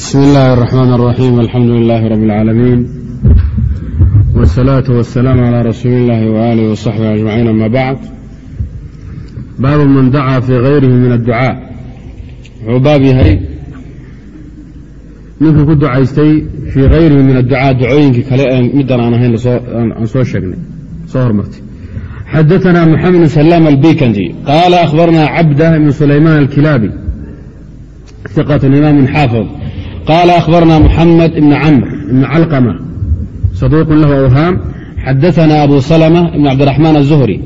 bismi illaahi الرaxmaan الraxiim alxamdu lilaahi rabi اlcaalamiin wالsalaaةu waالsalaamu calىa rasuuli اllahi waaalih waصaxbihi ajmaciin ama bacd baabu man dacaa fii gayrihi min adducaa wuxuu baab yahay ninkii ku ducaystay fii gayrihi min adducaa ducooyinkii kale ee middan aan ahayn aan soo sheegnay soo hormartay xadaثna mxamed bn salaam albikandi qaala akhbarna cabda ibn sulaymaan alkilaabi iqة imaam xaafظ qaala akhbarna muxamed ibn camr ibn calqma saduuq lahu awhaam xadaثna abu salmة ibn cabdiraxmaan الzuhri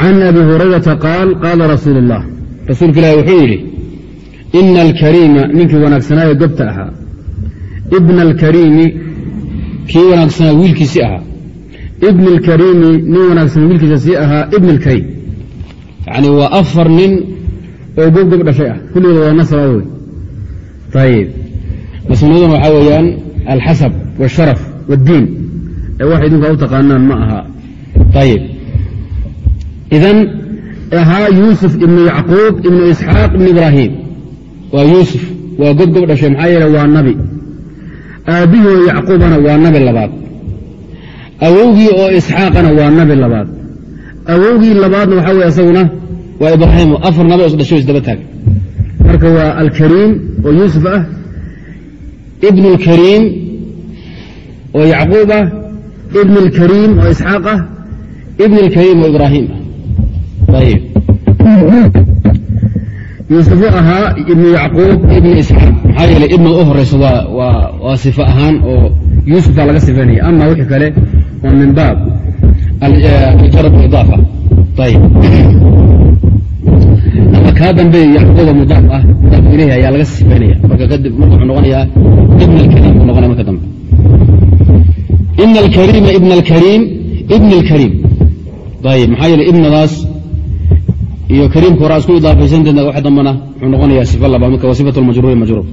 can abi hurayrata qaal qaala rasuulu الlah rasuulka ilahi wuxuu yidhi ina alkariima ninkii wanaagsanaayo gobta ahaa ibna alkariimi kii wanaagsanaa wiilkiisi ahaa ibn اlkariimi nin wanaagsan wiilkiisa sii ahaa ibn اlkariim yani waa afar nin oo gobgob dhashay ah kulligood waa nasaba wey ayib nasnaduna waxaa weeyaan alxasab wاsharaf wاddiin ee wax idinka u taqaanaan ma aha. Ayib idan ahaa yuusuf ibnu yacquub ibnu isxaaq ibnu ibraahim. Waa yuusuf waa gobgob dhashay maxaa yeele waa nabi. Aabbihii oo yacquubana waa nabi labaad. Awowgii oo isxaaqana waa nabi labaad. Awowgii labaadna waxaa weye isaguna waa ibraahim. Afar nabi os dhashay o isdaba taagay. Marka waa alkariim oo yuusuf ah ibn اlkariim oo yacquub ah ibn اlkariim oo isxaaq ah ibn اlkariim oo ibraahim ah ayb yuusufu ahaa ibnu yacquub ibn isxaaq maxaa yeeley ibna u horeyso waa sifo ahaan oo yuusufaa laga sifaynaya ama wixii kale waa min baab aljarad idaafa ayb kaa dambe yacquuba mudaaf ah mudaaf ileyhi ayaa laga sifaynaya marka kadib marka noqonayaa ibn alkariim buu noqonaya marka dambe. Ina alkariima ibn alkariim ibn alkariim ayib maxaa yeele ibnadaas iyo kariimka horaa isku idaafaysanteedna wax dambana wuxuu noqonayaa sifa labaad marka waa sifatu lmajruuri majruur.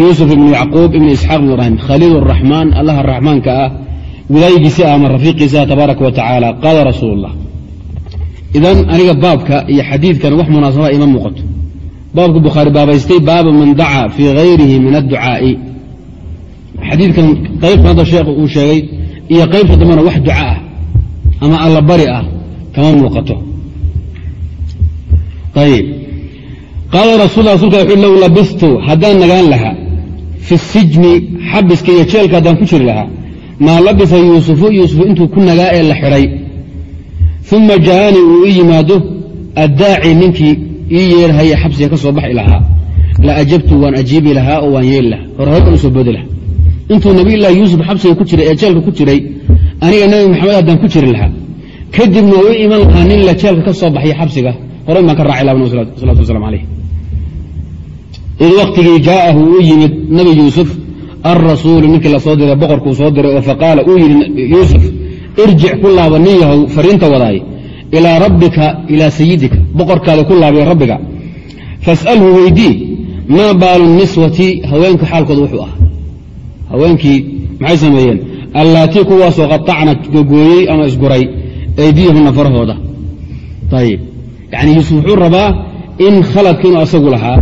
Yuusuf ibnu yacquub ibnu isxaaq ibn ibraahim khaliil araxmaan allaha raxmaanka ah wilaayigiisi ah ama rafiiqiisa ah tabaaraka wa tacaala qaala rasuulu اllah idan aniga baabka iyo xadiidkan wax munaasabaa ima muuqato. Baabka bukhaari baabaystay baaba man dacaa fii hayrihi min adducaa'i. Xadiidkan qaybtan hadda sheekh uu sheegay iyo qaybta dambena wax duca ah ama allabari ah kama muuqato. Ayib qaala rasul rasulka wuxuu low labistu haddaan nagaan lahaa fi sijni xabiska iyo jeelka haddaan ku jiri lahaa maa labisa yuusufu yuusufu intuu ku nagaa ee la xidhay uma jaaanii uu ii yimaado addaaci ninkii ii yeerhaya xabsiga ka soo baxi lahaa la ajabtu waan ajiibi lahaa oo waan yeeli lahaa hore hor u boodi lahaa intuu nabiylahi yuusuf xabsiga ku jiray ee jeelka ku jiray aniga nabi maxamed haddaan ku jiri lahaa kadibna u iman lahaa nin la jeelka ka soo baxya xabsiga horan baan ka raaci laha salatu wasalam alayh id waktigii jaa'ahu uu yimid nabi yuusuf alrasuulu ninkii la soo diray boqorkuu soo diray oo faqaala uu yidhi yuusuf irjic ku laaba nin yahow fariinta wadaay ilaa rabbika ilaa sayidika boqorkaada ku laabay rabbiga. Fas'alhu weydii maa baalu niswati? Haweenka xaalkooda wuxuu ah haweenkii maxay sameeyeen? Allaatii kuwaasoo qaطacna gogooyey ama isguray aydiyahunna farahooda ayib yani yuusuf wuxuu rabaa in khaladka inuu asagu lahaa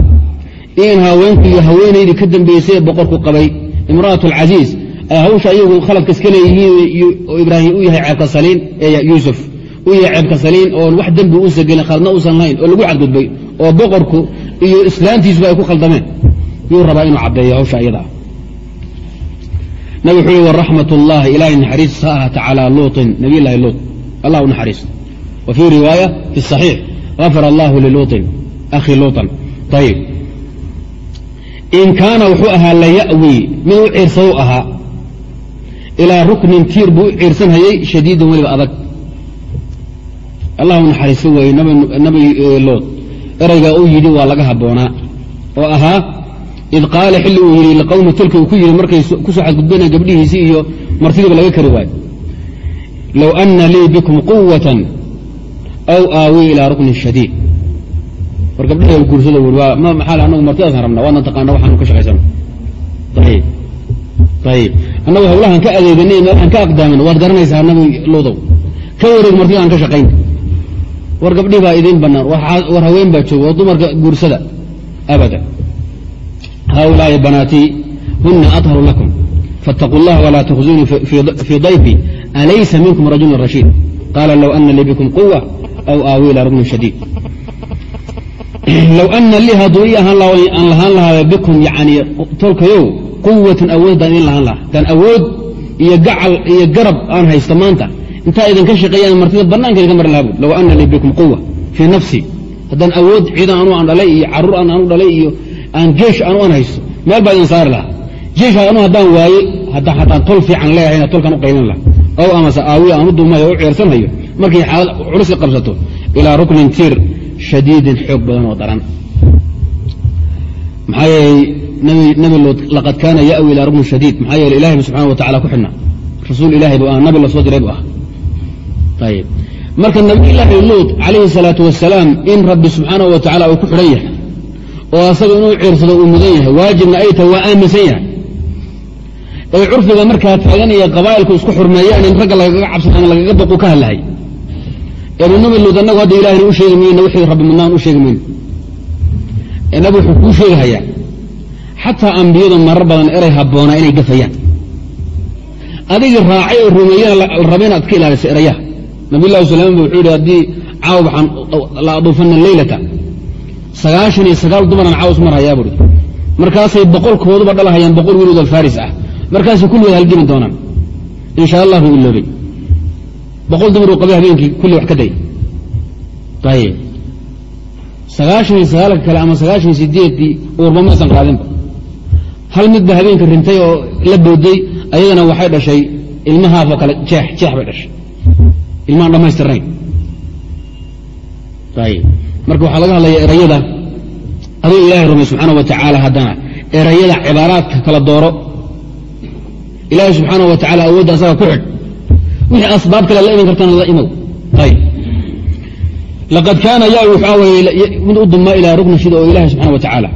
in haweenkii haweenaydii ka dambeysay ee boqorku qabay. Imra'at alcasiiz hawsha iyagu khaladka iska leeyihiin oo ibraahim u yahay ceebka yuusuf u yahay ceebka oon wax dembi uusan gelin khaladna uusan lahayn oo lagu cadgudbay oo boqorku iyo islaantiisuba ay ku khaldameen. Yuu rabaa inuu caddeeyo hawsha iyada. Ah wuxuu yihi waraxmat ullahi ilaahay naxariis ha ahaata calaa luuin nabiy llaahi luut allah u naxariisto wa fii riwaaya fi saxiix afara allahu liluuin akhi luuan ayib in kaana wuxuu ahaa layawi mid u ciirsadu ahaa ilaa ruknin tiir buu u ciirsanhayey shadiidan weliba adag. Allah u naxariisto weeye nabi lood eraygaa uu yidhi waa laga habboonaa oo ahaa id qaala xilli uu yidhi liqowmi tulki uu ku yidhi markay ku soo gabdhihiisii iyo martidiiba laga kari waayo low ana lii bikum quwatan aw aawii ilaa ruknin shadiid. War gabdhaha guursado wi maxaa anagu martidaasaan rabna waadna taqaana waxaanu ka shaqaysano ayib ayib annagu hawlaha aan ka adeeganay meel aan ka aqdaamin waad garanaysaa nabi ludow ka wareeg martiyo aan ka shaqayn. War gabdhii baa idiin banaan war haween baa jooga war dumarka guursada abada haulaai banaatii huna atharu lakum. Faاtaquu اllaha walaa tukhzunii fii dayfi alaysa minkum rajul rashiid qaala low ana lii bikum quwa aw aawi ilaa rugnin shadiid. Low ana lii hadduu ii ahaan lahaan lahaaba bikum yani tolkayow quwatun awood baan idin lahaan lahaa. Haddaan awood iyo gacal iyo garab aan haysto maanta intaa idinka shaqeeyaan martida bannaanka idinka mari lahaa bud low ana lii bikum quwa fii nafsi. Haddaan awood ciidan anu aan dhalay iyo carruur aan anu dhalay iyo aan jeesh anu aan haysto meel baa idin saari lahaa. Jeesh anu haddaan waaye haddaan tol fiican leehayna tolkan u qaylin laha ow amase aawiya aan u duumayo o u ceersanhayo markay xaalad culus qabsato ilaa ruknin tiir shadiidin xoog badan oo daran. Maxaa yeelay nabi lood laqad kaana ya'wi ilaa ruknin shadiid maxaa yeele ilahay bu subxana ku xidhna rasuul ilahay bu ah nabi la diray bu ah ayib marka nabiyulaahi luut calayhi salaatu wasalaam in rabbi subxaanahu wa tacala uu ku xidhan yahay oo asaga inuu ciirsado uu mudan yahay waajibna ay tahay waa aaminsan yahay. Ee curfiga markaa taagan iyo qabaa'ilku isku xurmeeyaan in ragga lagaga cabsan ama lagaga baqu ka hadlahay. Eenu nabi luud annagu hadda ilahina u sheegi mayno wixii rabbi mudnaan u sheegi mayno ee nabi wuxuu kuu sheegahayaa xataa ambiyadu marar badan eray habboonaa inay gafayaan. Adigii raacay oo rumeeyana la raba inaad ka ilaaliso erayaha nabiy llahi sulayman ba wuxuu yihi haddii caaw waxaan la aduufanna leylata sagaashan iyo sagaal dumaran caaws marhayaa buui markaasay boqolkooduba dhalahayaan boqol wiilooda faris ah. Markaasay kulligood halgemi doonaan. Insha allah buu iloobay. Boqol dumar uu qabay habeenkii kulli wax ka day. Ayib sagaashan iyo sagaalka kale ama sagaashan iyo sideeddii uurba maysan qaadinba hal midba habeenka rintay oo la booday ayadana waxay dhashay ilmahaafoo kale jeex jeex bay dhashay. Ilmaan dhammaystirnayn. Marka waxaa laga hadlaya erayada aduu ilahay rumay subxaana wa tacaala haddana erayada cibaaraadka kala dooro. Ilaahay subxaana wa tacala awoodda asaga ku xidh. Wixii asbaab kale la iman kartana la imow. Laqad kaana ya waxaa weye mid u duma ilaa rukni shida oo ilahi subxana wa tacaala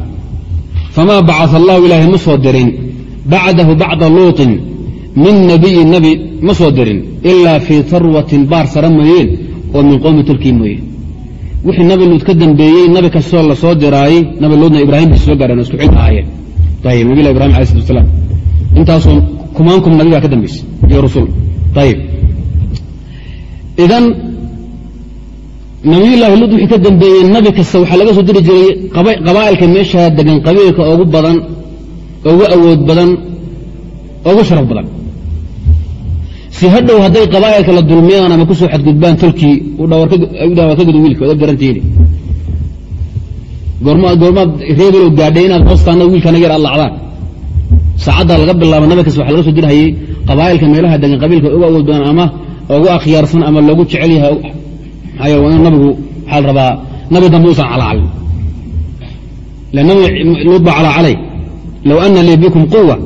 famaa bacaa allahu ilaahay ma soo dirin bacdahu bacda luuطin min nabiyin nabi ma soo dirin ilaa fii tarwatin baar sara mooyeen oo min qowmi tulkii mooye wixii nabi luud ka dambeeyey nabi kastoo la soo diraayey nabi luudna ibraahim bay soo gaareen isku xilka ahaayeen ayib nabilah ibrahim alay slat asalaam intaasoo kumaankum nabi baa ka dambeysay iyo rusul ayib idan nabiyullaahi luud wixii ka dambeeyey nabi kasta waxaa laga soo diri jiray qabaa'ilka meeshaa degan qabiilka ugu badan ugu awood badan ugu sharaf badan. Si hadhow hadday qabaa'ilka la dulmiyaan ama ku soo xadgudbaan tolkii dhawar ka gudo wiilka oda garantiini goormaad reebelo gaadhay inaad hoostaana wiilkana yar aad lacdaan. Saacaddaa laga bilaabo nabi kasta waxa laga soo dirhayey qabaa'ilka meelaha degan qabiilka ugu awood badan ama ugu akhyaarsan ama loogu jecel yahay maxaa in nabigu waxaa la rabaa nabi dambe usan calacalin ila nabi luud baa calacalay low ana lii bikum quwa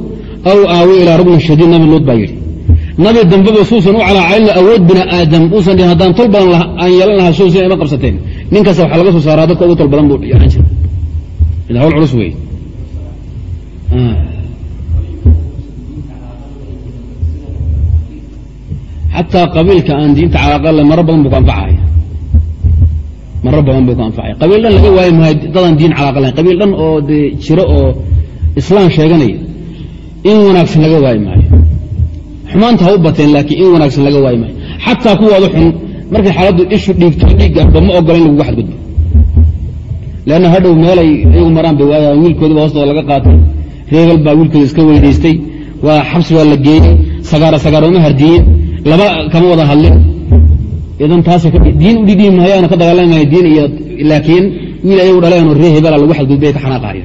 aw aawi ilaa rugnin shadiid nabi luud baa yidhi. Nabi dambeba suusan u calacalina awood bini aadam uusan dhihin haddaan tol badan aan yeelan lahaa suusan ima qabsateen. Nin kasta waxaa laga soo saaraa dadka ugu tol badan buu yahan jira hawl culus wey xataa qabiilka aan diinta calaaqale maro badan buu ku anfacaya maro badan buu ku anfacaya qabiil dhan laga waayi maayo dadaan diin calaaqa lahayn. Qabiil dhan oo dee jiro oo islaam sheeganaya in wanaagsan laga waayi maayo xumaanta ha u bateen laakiin in wanaagsan laga waayi maayo xataa kuwaada xun markay xaaladdu ishu dhiigto dhiig ahba ma ogola in laguga xadgudbo leanna hadhow meelay iyagu maraan bay waayaan wiilkoodiba hoostooda laga qaatay. Reebel baa wiilkooda iska weydaystay. Waa xabsi baa la geeyey. Sagaara sagaaroma hardiyin. Laba kama wada hadlin idan taas diin u dhigi maayaano ka dagaalami maayo diin iyo laakiin wiil ayagu dhaleenoo ree hebela lagu xadgudbay ka xanaaqaaya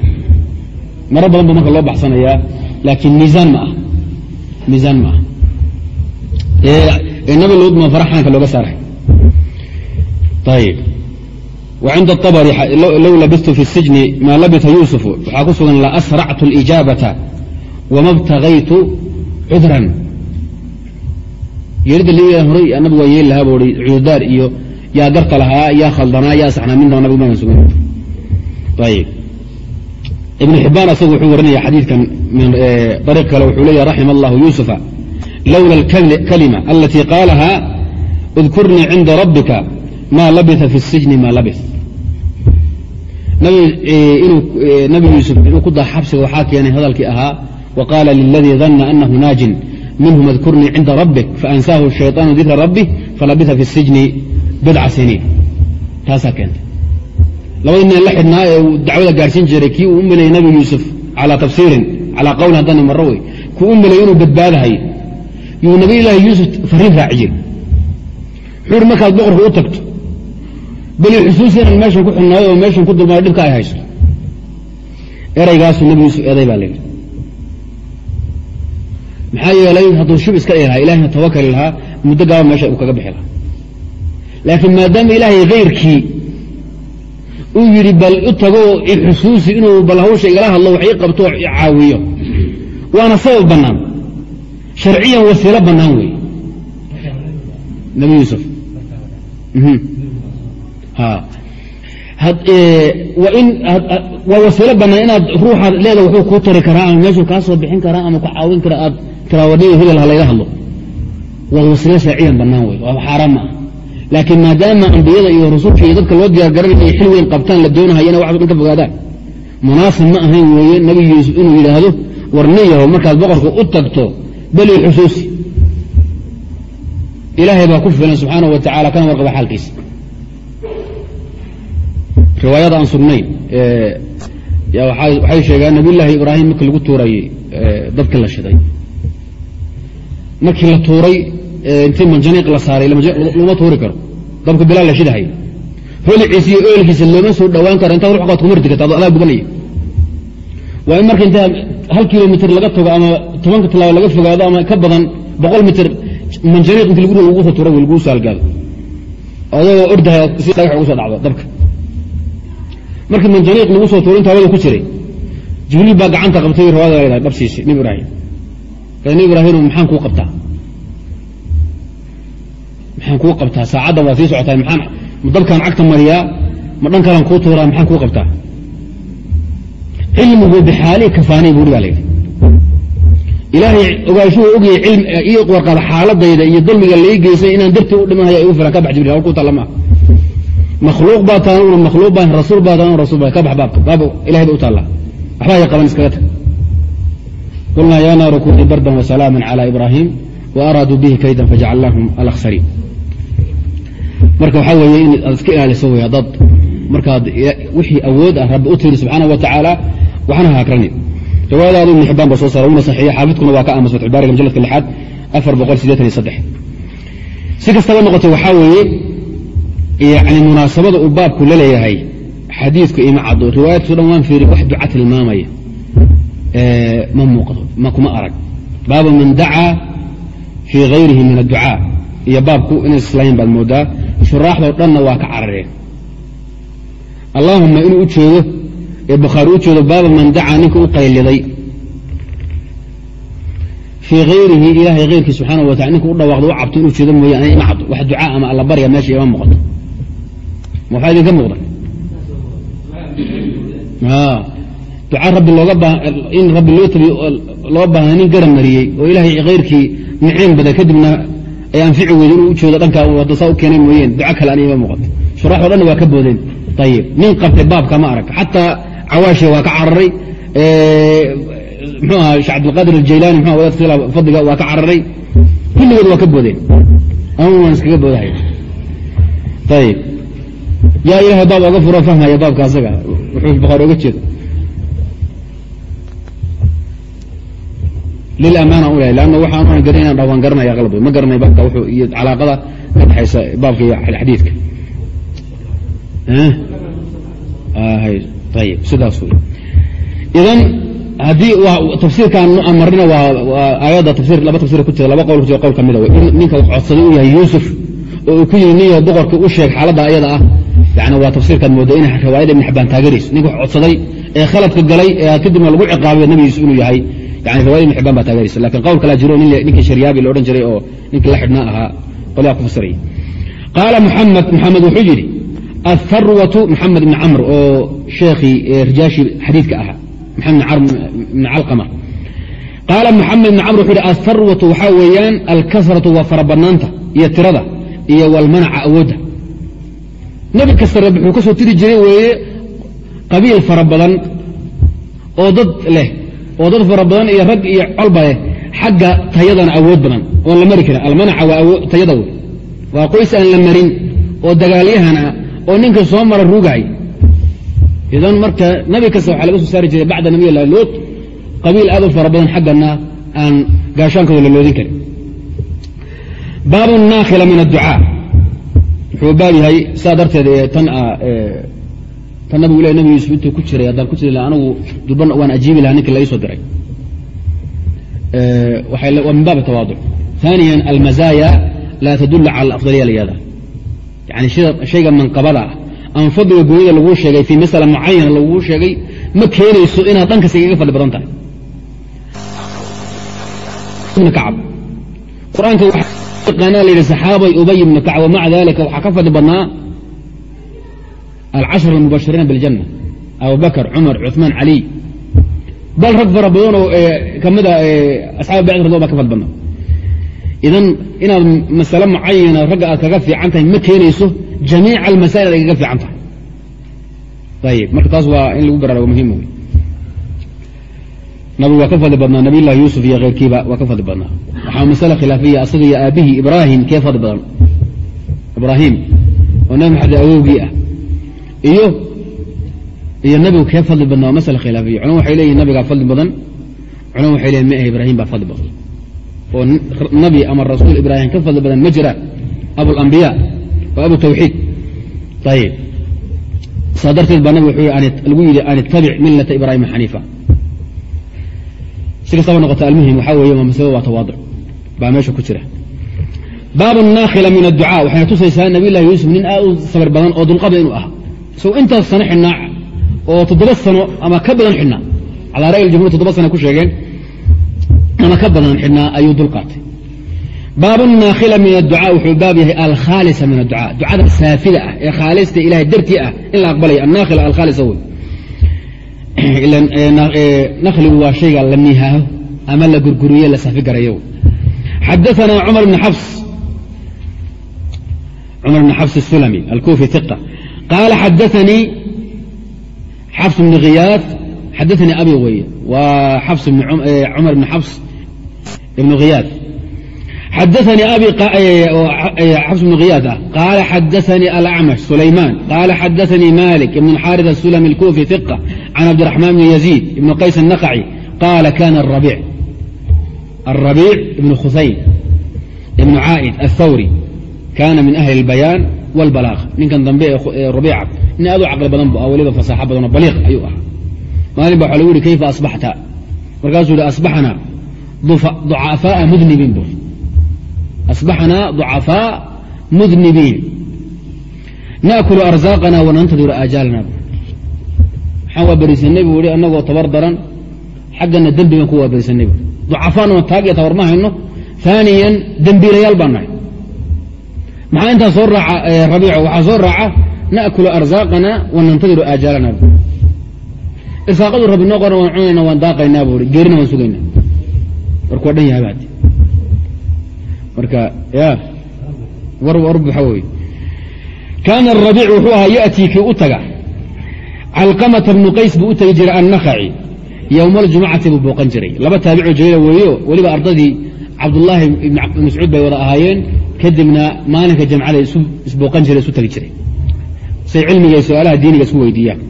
maro badan ba marka loo baxsanayaa laakiin miisaan ma ah miisaan ma ah nabi lodma faraxaanka looga saaray ayib wa abari low labistu fi sijni maa labita yuusufu waxaa ku sugan la asractu اlijaabata wama btagaytu cudran yeeida leeyahay horay nabi waa yeeli lahaa buu i cududaar iyo yaa garta lahaa yaa khaldanaa yaa saxnaa minta nabig maadan sugan. Ayib ibn xibaan asagu wuxuu warinaya xadiidkan min ariiq kale wuxuu leeyahy raxima allahu yuusufa lowla alkalima alatii qaalahaa udkurnii cinda rabbika maa labia fi sijni maa labi nabi yuusuf inuu ku daa xabsiga waxaa keenay hadalkii ahaa wa qaala liladii danna anahu naajin minhum adkurnii cinda rabbik faansaahu shayطaanu dikra rabbih falabisa fi sijni bidca siniin. Taasaa keentay. Labadii nin la xidhnaa ee uu dacwada gaadhsiin jiray kii uu u nabi yuusuf calaa tafsiirin calaa qawlin haddana marro wey kuu u inuu badbaadahay. Yuu nabi ilaahi yuusuf fariin raaciyey. Wuxuu hi markaad boqorka u tagto. Beli xusuusi inaan meeshan ku xidhnaayo oo meeshan ku dulmaayo dhibka ay haysto. Eraygaasu nabi yuusuf eeday baa layidhi maxaa yeelay hadduu shib iska dhigi ilahina tawakali lahaa muddo gaaba meesha uu kaga bixi lahaa. Laakiin maadaama ilaahay kayrkii uu yidhi bal u tago xusuusi inuu bal hawsha igala hadlo wax ii qabto oo caawiyo. Waana sabab bannaan. Sharciyan wasiilo bannaan weeye. Nabi yuusuf. Waa wasiilo bannaan inaad ruuxaad leeda wuxuu kuu tari karaa ama meeshuu kaa soo bixin karaa ama ku caawin karaa aad tiraawadiyo hebel ha layga hadlo. Waa wasiilo sharciyan bannaan wey waa xaaraan ma ah. Laakiin maadaama ambiyada iyo rususha iyo dadka loo diyaargaranay xil weyn qabtaan la doonahayana waxba dhan ka fogaadaan. Munaasib ma ahayn weeye nabi yuusuf inuu yidhaahdo war nin yahow markaad boqorka u tagto beli xusuusi. Ilaahay baa ku filan subxaanahu wa tacala kana warqaba xaalkiisa. Riwaayada aan sugnayn waxay sheegaan nabiyullaahi ibraahim markii lagu tuurayey dabkii la shiday markii la tuuray intii manjaniiq la saaray lama tuuri karo. Dabka bilaal la shidahay. Holiciisa iyo oolkiisa looma soo dhowaan karo. Intaad ruux qaad kumarti karta adaa gubanaya waa in marka intaa hal kilomitr laga tago ama tobanka tilaabo laga fogaado ama ka badan boqol mitr manjaniiq inti lagu lagu soo tuura laguu saalgaado adagoo ordahay si dhagax ugu soo dhacdo dabka. Markii manjaniiq lagu soo tuuro inta hawada ku jiray. Jibriil baa gacanta qabtay riwaayada leedahay dhabsiisay nabi ibraahim nabi ibraahim maxaan kuu qabtaa? Maxaan kuu qabtaa? Saacaddan waa sii socotaa. Maxaan ma dabkaan cagta mariyaa ma dhan kalaan kuu tuuraa maxaan kuu qabtaa? Cilmigu bixaali kafaanay buuri baa layidhi ilaahay ogaanshuhu ogayay cilm iyo warqaba xaaladayda iyo dulmiga lai geysay inaan dartii u dhimanaya igu filan ka bax jibril hawl ku makhluuq baa taan una makhluuq baan rasuul baa taan rasul baa ka bax baabka baab ilahay ba u taallaa. Waxbaa ya qaban iskaga tag qulnaa yaa naaru kunii bardan wasalaaman cala ibraahim wa araaduu bihi kaydan fajacalnaahum alakhsariin marka waxaa weeye in aad iska ilaaliso wey haddaad markaad wixii awood ah rabbi u tiri subxaana wa tacaala waxna haakranin riwaayadaadu ibn xibaan ba soo saara una saxiiya xaafidkuna waa ka aamus fatxubaariga majaladka lixaad afar boqol sideetan iyo saddex si kastaba noqotay waxaa weeye yani munaasabada uu baabku la leeyahay xadiidku ima caddo riwaayadkiiso dhan waan fiiri wax duca tilmaamaya ma muuqdo ma kuma arag. Baabu man dacaa fii hayrihi min adducaa iyo baabku inay islayn baad moodaa shuraaxdoo dhanna waa ka carareen allaahuma inuu u jeedo ee bukhaari u jeedo baaba man dacaa ninka u qayliday. Fii hayrihi ilaahay hayrkii subxaana wa tala ninka u dhawaaqdo u cabto inuu jeedo mooye ana ima caddo wax ducaa ama alla barya meesha ima muuqato waxaa idinka muuqda ducaa rabbi in rabbi loo baahna nin gara mariyey oo ilaahay hayrkii niceen baday kadibna ay anfici weyde inuu u jeedo dhankaa hadda saa u keenay mooyeen. Duco kale ana ima muuqato. Shuraaxoo dhanna waa ka boodeen. Ayib nin qabtay baabka ma arag. Xataa cawaashi waa ka cararay. Mxuu aha sheh cabdilqaadir aljaylaani mxu wadaadka fadliga waa ka cararay. Kulligood waa ka boodeen. Ama waan iskaga boodahay. Ayib yaa ilahay baab oga furo fahmaya baabka asaga. Wuxuu bukhaari oga jeeda lilamana u yahay lanna waxaan garan inaan dhawaan garanaya wey ma garanay baabka iyo calaaqada ka dhexaysa baabka iyo xadiidka ayib sidaas wey idan haddii tafsiirkaan marina waa aayadda tafsir laba tafsir ku jira laba qowl ku jira qowl ka mida wey ninka wax codsaday uu yahay yuusuf oo uu ku yiri niyo boqorka u sheeg xaaladda ayada ah yani waa tafsiirkaad mooda in riwaayada ibn xabaan taageerayso ninka wax codsaday ee khaladka galay ee kadibna lagu ciqaabiyo nabi yuusuf inuu yahay yani riwayada ibn baa taageeraysa laakiin qowl kalaa jiro ninkii sharyaabi la odhan jiray oo ninkii la xidhnaa ahaa qolyaa ku fasiraya qaala muxamed maxamed wuxuu yidhi atharwatu maxamed ibni camr oo sheekhii rijaashii xadiidka ahaa maxamed ibn calqama. Qaala maxamed ibni camr wuxuu yidhi atharwatu waxaa weeyaan alkasratu waa farabanaanta iyo tirada iyo walmanaca awoodda nebi kasta wuxuu ka soo tiri jiray weeye qabiil fara badan oo dad leh oo dad fara badan iyo rag iyo colba leh xagga tayadana awood badan oon la mari karin almanaca waa tayada wey. Waa qoys aan la marin oo dagaalyahan ah oo ninka soo mara rugaay idan marka nabi kasta waxaa laga soo saari jiray bacda nabiy lah lood qabiil aad u fara badan xaggana aan gaashaankooda la karin. Baabu naakhila min adducaa wuxuu baab yahay saa darteed tan tan nabigu le nabi yuusuf intuu ku jiray haddaan ku jiri anigu durban waan ajiibi lahaa ninkii la soo diray. Waa min baab tawaaduc. ثaaniya almazaaya laa tadul cala alafdaliya lyada yani shayga manqabada ah. Ama fadliga goonida laguu sheegay fii masala mucayana laguu sheegay ma keenayso inaad dhan kasta igaga fadli badan tahay. Kacab. Qur'aanka waxaa la yidhi saxaabay ubay ibnu kacb wamaca dalika waxaa ka fadli badnaa alcashar almubashiriina biاljanna abubakr cumar cuثmaan caliy bal rag fara badan oo kamida asxaab bacd rado ka badnaa idan inaad masale mucayana ragga aad kaga fiican tahay ma keenayso jamiica almasaa'il ad igaga fiican tahay ayib marka taas waa in lagu baraarugo muhiim wey nabigu waa ka fadli badnaa nabiy yuusuf iyo keyrkiiba waa ka fadli badnaa waxaa masale khilaafiya asaga iyo aabihii ibraahim kee fadli badan ibraahim oo nabi maxamed awowgii ah iyo nabigu kee fadli badnaa waa masale khilaafiya. Culama waxay leeyihiin nabigaa fadli badan. Culama waxay leeyihiin ma ah ibraahim baa fadli badan. Oo nabi ama rasuul ibraahim ka fadli badan ma jira. Abulambiya waa abu tawxiid. Ayib saa darteed baa nabig wuxuu lagu yidhi an ittabic millata xaniifa. Si kastaba noqota almuhim waxaa weeye masalada waa tawaaduc baa meesha ku jira. Baabu naakhila min adducaa waxayna tusaysaa nabiy yuusuf nin aad u sabir badan oo dulqada inuu ahaa isagoo intaas sano xidhnaa oo toddoba sano ama ka badan xidhnaa calaa ra'yi ljumhur toddoba sano ku sheegeen ama ka badan xidhnaa ayuu dulqaatay baabu naakhila min adducaa wuxuu baab yahay alkhaalisa min adducaa. Ducada saafida ah ee khaalista ilahay dartii ah in la aqbalaya annaakhila alkhaalisa wey nakhligu waa shayga la nihaaho ama la gurguriye la safi garayo. Xadaanaa cumar bn xabs cumar bn xabs الsulami alkufi iqa qaala xadaanii xabs bn khiyaad xadaanii abi weye waa cumar bn xabs ibn khiyaad xadaanii abi xabs bn khiyaad ah qaala xadaanii alacmash sulaymaan qaala xadaanii malik ibn xaarith asulami alkufi iqa can cabdiraxmaan bn yaziid ibn qays الnaqci qaala kana arabiic الربيع بن khusayn بن cاa'd الthawrي kana min أhli الbayaan واlbalاغ ninkan dambe ee rabiica nin aad u caqli badan bu ah weliba fasaaxo badan oo baliiq ayuu ahaa maalin ba waxa lagu yihi kayfa asbaxta markaasuu yihi asbaxnaa ضucafaaءa mudnibiin bu asbaxnaa ضucafaaء mudnibiin naأkulu arزaaqana wanantadiru aajaalna maxaan waa berisanay bu yihi anagoo tabar daran xaggana dembigan ku waa berisanay bu ducafaana taag iyo tabar ma hayno aaniyan dembiilayaal baan nahay maxaa intaa soo raaca rabiico waxaa soo raaca na'kulu arsaaqana wa aajaalana irsaaqadu rabi noo qoran waan cunayna waan daaqaynaa buui geerina waan sugayna warku waa dhan yahabaad marka ya war warbuxa wey kaana arabiic wuxuu ahaa ya'tii kii u taga. Calqamata bnu qays buu u tegi jiray annakhaci. Yowma aljumucati buu booqan jiray. Laba taabico jayla weeyo weliba ardadii cabdullaahi mascuud bay wada ahaayeen kadibna maalinka jamcada isbooqan jiray isu tegi jiray. Say cilmiga iyo su'aalaha diiniga isku weydiiyaan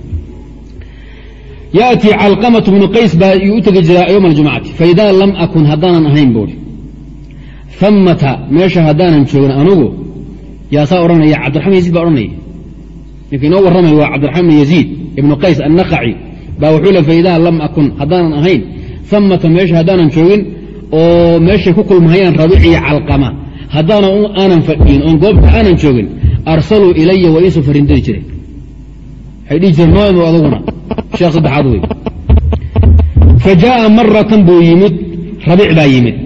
yaatii calqamatu bnu qays baa yuu u tegi jiraa yowma aljumcati faidaa lam akun haddaanan ahayn buuri famata meesha haddaanan joogin anugu yaasaa odhanaya cabdiraxman yaziid baa odhanaya. Ninka inoo warramay waa cabdiraxmaan yaziid ibnu qays annakhaci baa wuxuu le faidaa lam akun haddaanan ahayn famata meesha haddaanan joogin oo meeshay ku kulmahayaan rabiic iyo calqama haddaanan aanan fadhiyin oon goobta aanan joogin arsaluu ilaya waa iisoo farindari jireen waxay dhihi jireen noo imo aduguna sheekh saddexaad wey fa jaaa maratan buu yimid rabiic baa yimid.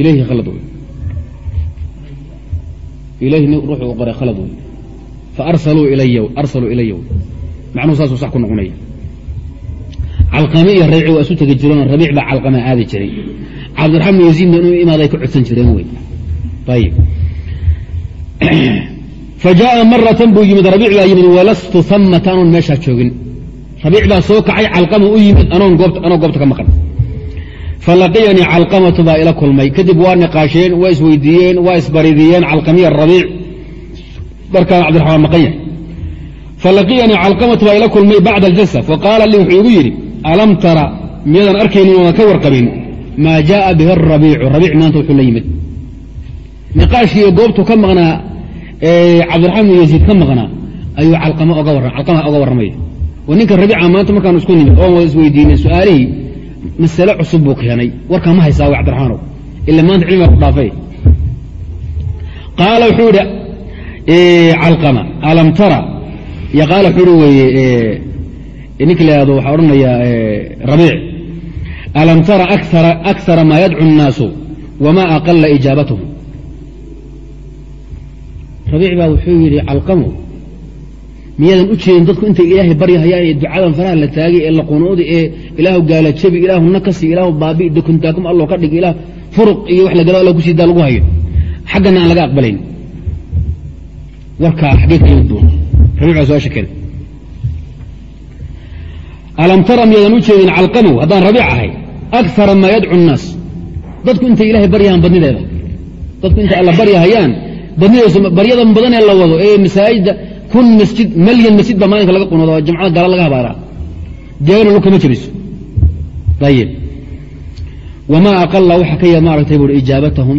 Ilayhi khalad wey ilayhi ruuxu u qoray khalad wey faarsaluu ilaya arsaluu ilaya macnuhu saasuu sax ku noqonaya. Calqame iyo rayci waa isu tegi jireen rabiic baa calqama aadi jiray cabdiraxmaan yaziidna inuu imaaday ka codsan jireen wey ayib fajaءa maratan buu yimid rabiic baa yimid walastu amata anoon meeshaa joogin rabiic baa soo kacay calqama u yimid anoo goobta ka maqan falaqiyanii calqamatu baa ila kulmay kadib waa niqaasheen waa isweydiiyeen waa isbaridiyeen calqamiya rabiic markaan cabdiraxmaan maqan yahay falaqiyanii calqamatu baa ila kulmay bacda aljalsa faqaala lii wuxuu igu yidhi alam tara miyadan arkaynin oodan ka warqabin maa jaءa bihi arabiicu rabiic maanta wuxuu la yimid. Niqaashkii goobtu ka maqnaa cabdiraxmaan bn yaziid ka maqnaa ayuu calqama oga warramaya oo ninka rabiica maanta markaan isku nimid oon wada isweydiinay su'aalihii masale cusub buu keenay. Warkaa ma haysaa w cabdiraxmaanow. Ila maanta cilmiga ku dhaafay. Qaala wuxuu idhi calqama alam tara? Qaala wuxuu ihi weye ninka la yahdo waxaa odhanayaa rabiic alam tara akara maa yadcu الnaasu wma aqala ijaabatuhum rabiic baa wuxuu yidhi calqamo miyaadan u jeedin dadku intay ilaahay baryahayaan ee ducadan faraha la taagay ee la qunuudi ee ilaahu gaala jabi ilaahu nakasi ilaahu baabi dokuntaakum allo ka dhig ilaah furuq iyo wax la galo alla ku sii daa lagu hayo xaggana aan laga aqbalayn warkaa xaggee ka yimid buun su'aasha keenay alam tara miyaadan u jeedin calqamow haddaan rabiic ahay akara maa yadcu nnaas dadku intay ilaahay baryahayaan badnideeda dadku intay alla baryahayaan badnideesu baryadan badanee la wado ee masaajidda kun masjid malyan masjid baa maalinka laga qunuuda oo jamcada gaala laga habaaraa deegana lu kama jabiso ayib wamaa aqala waxa ka ya maaragtay buui ijaabatahum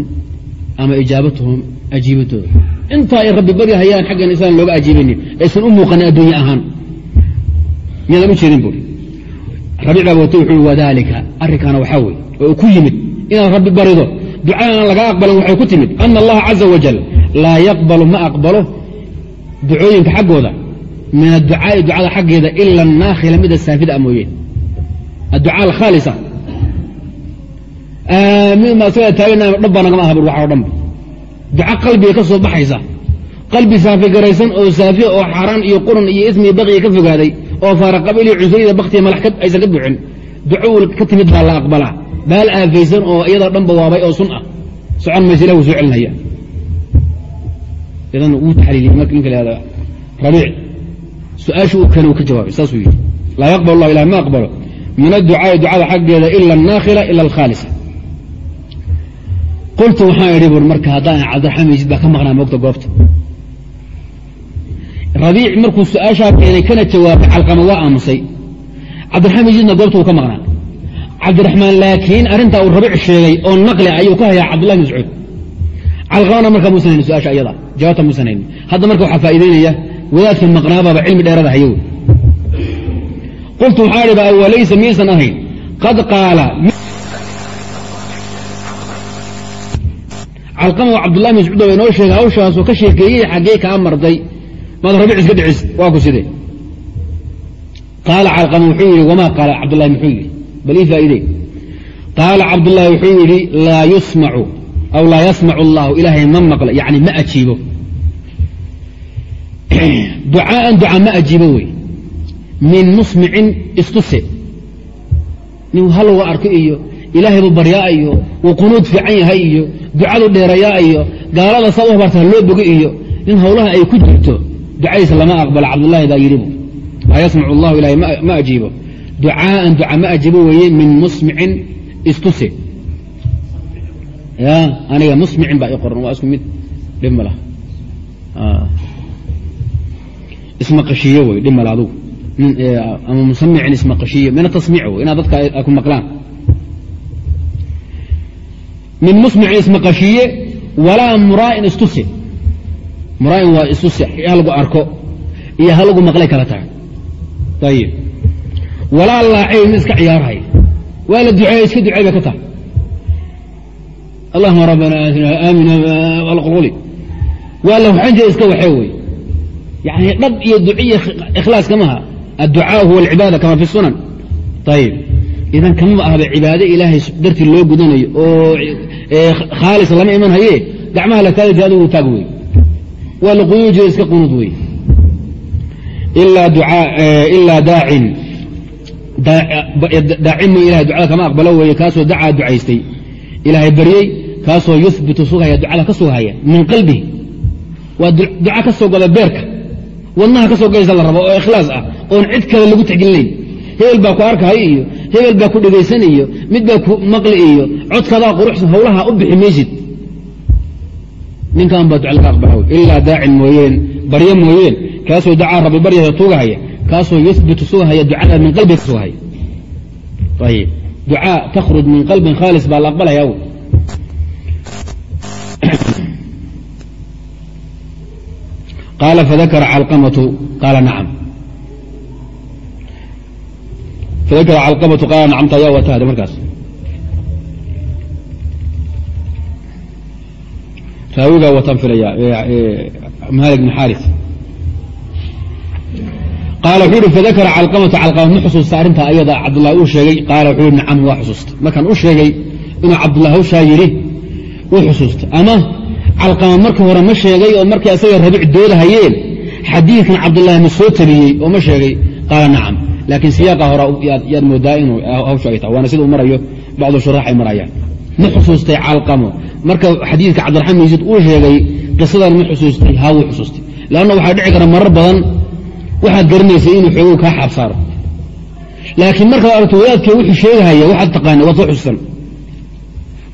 ama ijaabatuhum ajiibatooda intaa ay rabbi baryahayaan xaggan isaan looga ajiibaynin aysan u muuqanin adduunye ahaan miyaadan u jeedin buui rabiic baa wata wuxuu wadaalika arrinkaana waxaa wey oo ku yimid inaad rabbi barido ducada aan laga aqbalin waxay ku timid ana allaha caza wajal laa yaqbalu ma aqbalo ducooyinka xaggooda min adducaai ducada xaggeeda ila anaakhila mida saafida mooyeen adducaa alkhaalisa aamiin baa isagaa taagana dhab nagama aha bur waxa o dhanba duca qalbiga ka soo baxaysa qalbi saafi garaysan oo saafiya oo xaaraan iyo quran iyo ismi iyo baqiya ka fogaaday oo faara qabiil iyo cusriyada baktiya malax aysan ka buuxin duco ka timid baa la aqbalaa. Baal aafaysan oo iyadoo dhanba waabay oo sun ah. Socon maysa ilah wuu soo celinaya idan wuu taxliiliyey marka ninka la hahda rabiic su'aasha uu keenay uu ka jawaabay saasuu yidhi. Laa yaqbal allah ilah ma aqbalo. Min adducaai ducada xaggeeda ila anaakhila ila alkhaalisa. Qultu waxaan idhi bur marka haddaan cabdiraxmaan maysid baa ka maqnaa moogta goobta rabiic markuu su'aashaa keenay kana jawaabay calqama waa aamusay. Cabdiraxmaan maysidna goobta wuu ka maqnaa cabdiraxmaan laakiin arrintaa uu rabiic sheegay oo naqli ayuu ka hayaa cabdullahi mascuud. Calqamana markaa muusan haynin su'aasha iyada? Jawaabta muusan haynin hadda marka waxaa faa'iideynaya wadaadka maqnaabaaba cilmi dheerada hayow. Qultu waxaa idhi ba walaysa miyaysan ahayn. Qad qaala calqama oo cabdullahi mascuud oo inoo sheegay hawshaasoo ka sheekeeyey xaggee kaa marday maad rabiic iska dhicis waa ku sidee? Qaala calqama wuxuu yidhi wamaa qaala cabdullahi muxuu yidhi bal ii faa'iidey. Qaala cabdullaahi wuxuu yidhi laa yusmacu aw laa yasmacu allahu ilaahay ma maqlo yani ma ajiibo. Ducaaan duca ma ajiibo wey. Min musmicin istuse. Nin halowga arko iyo ilaahaybu baryaa iyo wuu qunuud fiican yahay iyo ducadu dheerayaa iyo gaalada saa u habarta loo bogo iyo nin howlaha ay ku jirto ducadiisa lama aqbalo cabdullaahi baa yidhibu laa yasmacu allahu ilahay ma ajiibo. Ducaaan duca ma ajiibo weeye min musmicin istuse. Ya aniga musmicin baa i qoran waa isku mid dhib ma wey dhib adugu. Ama musamicin ismaqashiye min atasmiic wey inaad dadka ay ku maqlaan. Min musmicin ismaqashiye walaa muraa'in istuse muraa'in waa istuse halagu arko iyo halagu maqlay kala tahay. Ayib walaa laacay mid iska ciyaarhay waa la duceeye iska ducey bay ka tahay. Allahuma rabbana aatina aamina alqulquli waa la waxan jira iska waxee wey. Yani dhab iyo duciya ikhlaas kamaha adducaa huwa alcibaada kama fi sunan. Ayib idan kamaba ahba cibaade ilaahay dartii loo gudanayo oo khaalis lama iman gacmaha la taagaysa adigu taag wey waa la qunuud jira iska qunuud wey ilaa daacin. Daacin mo ilahay ducada kama aqbalo weeye kaasoo dacaa ducaystay. Ilaahay baryey kaasoo yuhbitu sugaya ducada ka sugahaya min qalbihi. Waa duca ka soo goda beerka. Wadnaha ka soo galaysa la rabo oo ikhlaas ah oon cid kale lagu tixgelinayn. Hebel baa ku arkahay iyo hebel baa ku dhegaysan iyo mid baa ku maqli iyo codkadaa quruxsan hawlaha u bixi maysid ninkan baa duca laga aqbala ilaa daacin mooyeen baryo mooyeen kaasoo dacaa rabbi baryada tuugahaya kaasoo yusbitu sugahaya ducada min qalbiga ka sugahaya ayib ducaa takhruj min qalbin khaalis baa la aqbalaya qaala fadakara calqamatu qaala nacam. Fadakara calqamatu qaala nacamta ayaa watahda markaas raawigaa wataan filaya maalik bn xaaris. Qaala wuxuu ihi fadakara calqamatu calqama ma xusuusta arrintaa ayada cabdullahi uu sheegay. Qaala wuxuu ihi nacam waa xusuusta. Markaan u sheegay inuu cabdullahi hawshaa yidhi wuu xusuusta. Ama calqama marka hore ma sheegay oo markii asaga rabic doodahayeen xadiidkan cabdullahi ma soo tabiyey oo ma sheegay. Qaala nacam. Laakiin siyaaqa hore yaad moodaa inuu hawsha ay tahay waana sida uu marayo bacdu shuraax ay ma xusuustay calqamo marka xadiidka cabdiraxmaan maysid uu sheegay qisadan ma xusuustay haa wuu xusuustay. Leanna waxaa dhici kara marar badan waxaad garanaysay inuu xoogow kaa xaabsaaro. Laakiin markaad aragto wadaadka wuxuu sheegahaya waxaad taqaana waad soo xusuusan.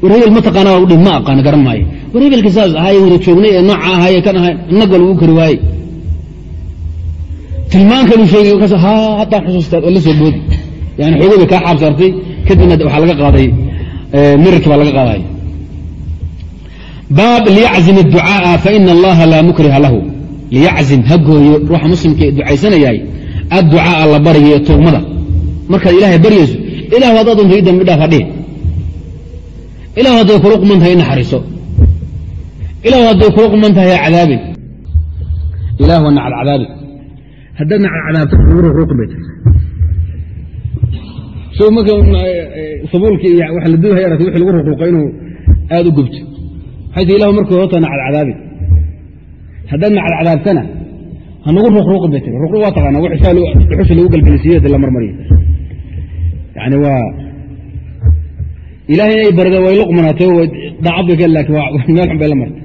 War hebel ma taqaana udhi ma aqaana garan maayo. War hebelkii saas ahaaye wada joognay ee nooca ahaaye kan ahay nag lagu kari waaye. Tilmaankanuu sheegay markaas ha haddaan xusuustaa oo la soo boodi. Yani xoogow kaa xaabsaartay kadibna waxaa laga qaaday mirarkii baa laga qaadaya baab liyaczim اducaaءa faina allaha laa mukriha lahu. Liyaczim ha gooyo ruuxa muslimka ducaysanayaay adducaaa la baryayo tugmada markaad ilaahay baryayso ilah haddaad unto ii dambi dhaaf hadhihi ilah hadday kula quman tahay inaxariso ilah hadday kula quman tahay ha cadaabin. Ilaahuna cadcadaabi haddaadna cadcadaabto ruuqbay so marka eh, eh, sabuulki iyo wax la duuhaya wixii lagu ruqruuqo inuu aada u gubto tii ilahu markii horta nacal cadaabi haddaad nacal cadaabtana ha nagu ruqruuqi bay tiri ruqruuq waa taqaana dhuxusha lagu galgelisiiyo de la marmariyo yani waa ilahay inay barida way luqmanaatay daacad bay ka laakin meel xun bay la martay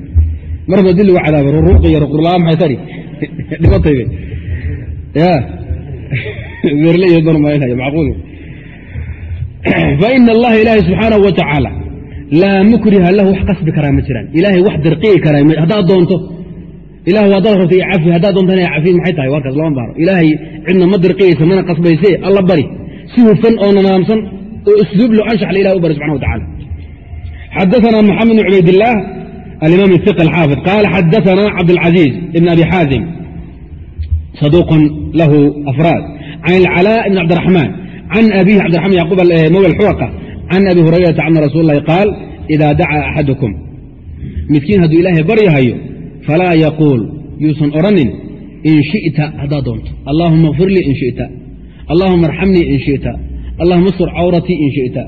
marba dil lagu cadaabo ruruuq iyo ruqruqla-aan maxay tari dhibataybe ya weerleyo doon marinaya macquul faina allaha ilaahay subxaanahu wa tacaala laa mukriha lahu wax qasbi karaa ma jiraan ilaahay wax dirqiyi karaa haddaad doonto ilahu haddaad rabto iyo cafi haddaad doontana cafiin maxay tahay warkaas lama baaro ilaahay cidna ma dirqiyeysa mana qasbayse alla bari si hufan oo nanaamsan oo isluub lo anshax la ilah u bari subxana wa tacala xadaثna mxamed bn cubaydillaah alimaam iq alxaafid qaala xadaثna cabdاlcaziiz ibn abi xaazim saduuqun lahu afraad can ilcalaa ibn cabdiraxmaan can abihi cbdiرaحman yacquub mawla xuwaqa can abi hurayrata ana rasuul lahi qaal idaa dacaa axadukum midkiin hadduu ilaahay baryahayo falaa yaquul yuusan odhanin in shita haddaad doonto allaahuma kfir lii in shita allahuma arxamnii in shita allahuma astur cawratii in shita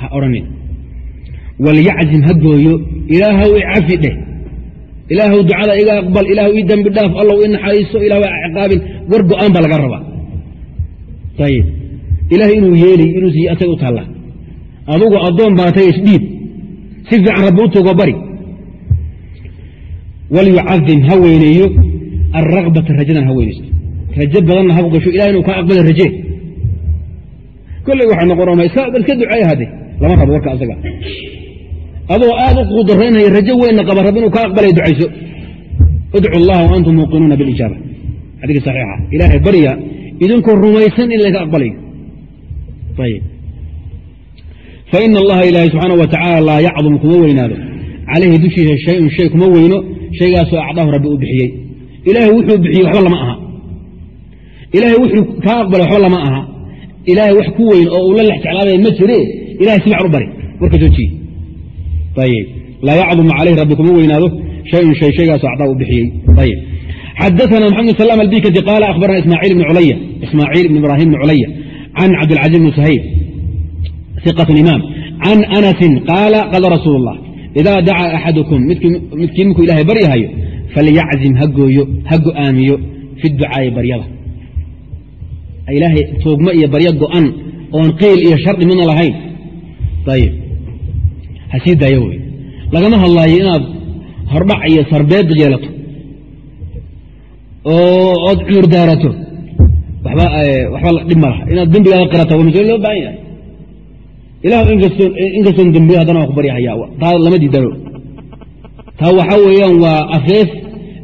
ha odhanin walyaczim ha gooyo ilaahaw icafi dheh ilaahaw ducada iga aqbal ilaahaw ii dembi dhaaf allow ii naxariiso ilaahw ciqaabin war go'aan baa laga rabaa ayib ilaahay inuu yeeliy inuusiy asaga u taallaa adugu addoon baatay isdhiib. Si fiican rabbi u tugo bari. Walyucadim ha weyneeyo. Alrakbata rajadan ha weynaysto rajo badanna haku gasho ilahay inuu kaa aqbala raje. Kolley waxay noqon iska duceey hade lama rabo warka asaga. Adoo aad u quudaraynaya rajo weynna qaba rab inuu kaa aqbalaya ducayso. Idcu allaha wa muuqinuuna bilijaaba. Xadiika saxiixa. Ilaahay barya idinkoo rumaysan in laga aqbalayo. Ayib faina allaha ilaahay subxaana wa tacaala laa yacdum kuma weynaado calayhi dushiisa shayun shay kuma weyno shaygaasoo acdaahu rabbi uu bixiyey ilaahay wuxuu bixiyey waxba lama aha ilaahay wuxuu kaa aqbalay waxba lama aha ilaahay wax ku weyn oo uu la lex jeclaabaya ma jire ilahay si fiican u bari warka joojiye ayib laa yacdumu calayhi rabbi kuma weynaado shayun shay shaygaasoo acdaa uu bixiyey ayib xadaثna mxamed salam albikati qaala akhbarana ismaaciil ibn culaya ismaaciil ibn ibrahim ibn culaya can cabdilcaziz bn sahayb iqat imaam can anasin qaala qala rasuul اllah idaa dacaa axadukum midkii markuu ilahay baryahayo falyaczim ha gooyo ha go'aamiyo fi ducaa'i baryada ilaahay tuugmo iyo baryo go'an oon qeyl iyo shardi midna lahayn ayib ha sii daayo wey lagama hadlaayo inaad hordhac iyo sarbeed yeelato oo ood cuur daarato waxba dhib ma laha inaad dembigaada qirata waa masalo loo baahan yahay ilah inkastoon dembiyo haddana waa ku baryahaya taa lama diidano taa waxaa weeyaan waa afeef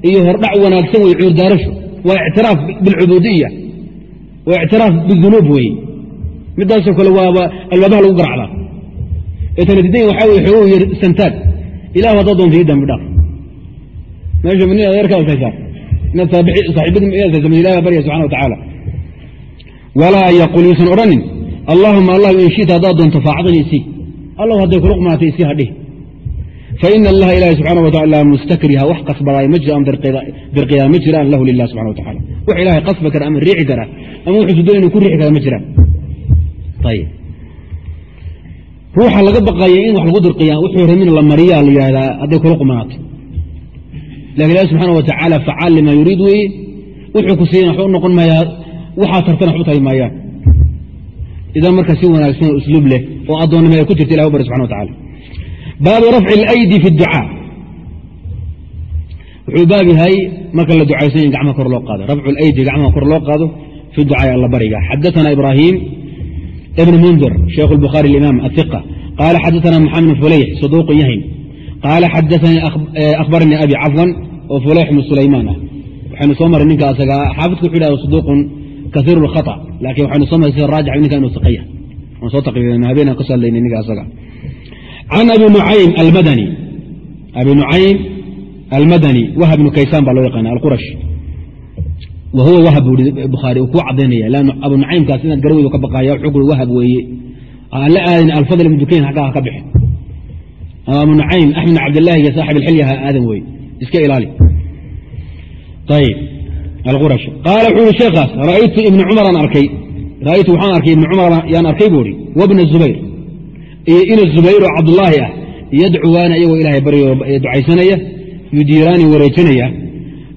iyo hordhac wanaagsan wey cuurdaarasho waa ictiraaf bilcubuudiya waa ictiraaf bidunuub weeye midaasoo kale waaba albaabaha lagu garacdaa ee tanadidan waxaa wey xoogu yar santaag ilahu haddaa doonta ii dambi dhaaf meesha mani adeerkaa haysaa inaad saaxiibada ilaah barya subxana wa tacaala walaa yaqul yuusan odhanin allahuma allah in shita haddaad doonto faacdanii isii allah hadday kula qumaatay isii hadhih faina allaha ilahi subxana wa taala mustakriha wax qasbadaay ma jiro ama dirqiyaa ma jiraan lahu lilah subxana wa tacala wax ilahay qasbi kara ama riixi kara ama wuxuusu doon inu ku riixi kara ma jiraan. Ayib ruuxa laga baqaya in wax lagu dirqiya wuxuu ramin la mariyaa la yidhahdaa hadday kula qumanaato laakiin ilahi subxaana wa tacaala facaal lima yuriid weeye wuxuu ku siiyan waxba u noqon maayaa waxaa tartana waxu tari maayaan idan marka si wanaagsan oo usluub leh oo addoonnimo ay ku jirta ilah u bari subxana wa tacala baabu rafci اlaydi fi اducaa wuxuu baab yahay marka la ducaysan in gacmaha kor loo qaado rafcu اlaydi gacmaha kor loo qaado fi ducaai alla bariga xadaثana ibrahim ibn mundir sheikh اlbukhaari اlimam ahiqa qaala xadaثana maxamed bn fulayx saduuq yahim qaala xadaثanii akhbaranii abi cafwan oo fulayx bnu sulaymaan ah waxaynu soo maray ninka asaga xaafidku wuxu yhahda saduuqun kaiiru اlkhaطأ laakiin waxaynu soo raajix ninka inu iqaya aan soo taqriirina habeen aan ka hadlaynay ninka asaga can abi nucaym almadani abi nucaym almadani wahab bnu kaysaan baa loo yaqaana alqurash wa huwa wahab buu bukhaari uu kuu cadaynaya lann abu nucaymkaas inaad garaweydu ka baqaya wuxuu kuri wahab weeye aan la aadin alfadl ibnu dukayn xaggaa ha ka bixin ama abu nucaym axmed bn cabdillahi iyo saaxib alxilya ha aadan weye iska ilaali ayib alqurash qaala wuxuu ihi sheekhaas ra'aytu ibna cumaraan arkay. Ra'aytu waxaan arkay ibna cumar yaan arkay buu ihi wabna zubayr. Iyo ina zubayr oo cabdulaahi ah yadcuwaana iyagoo ilaahay baryo ducaysanaya yudiiraani wareejinaya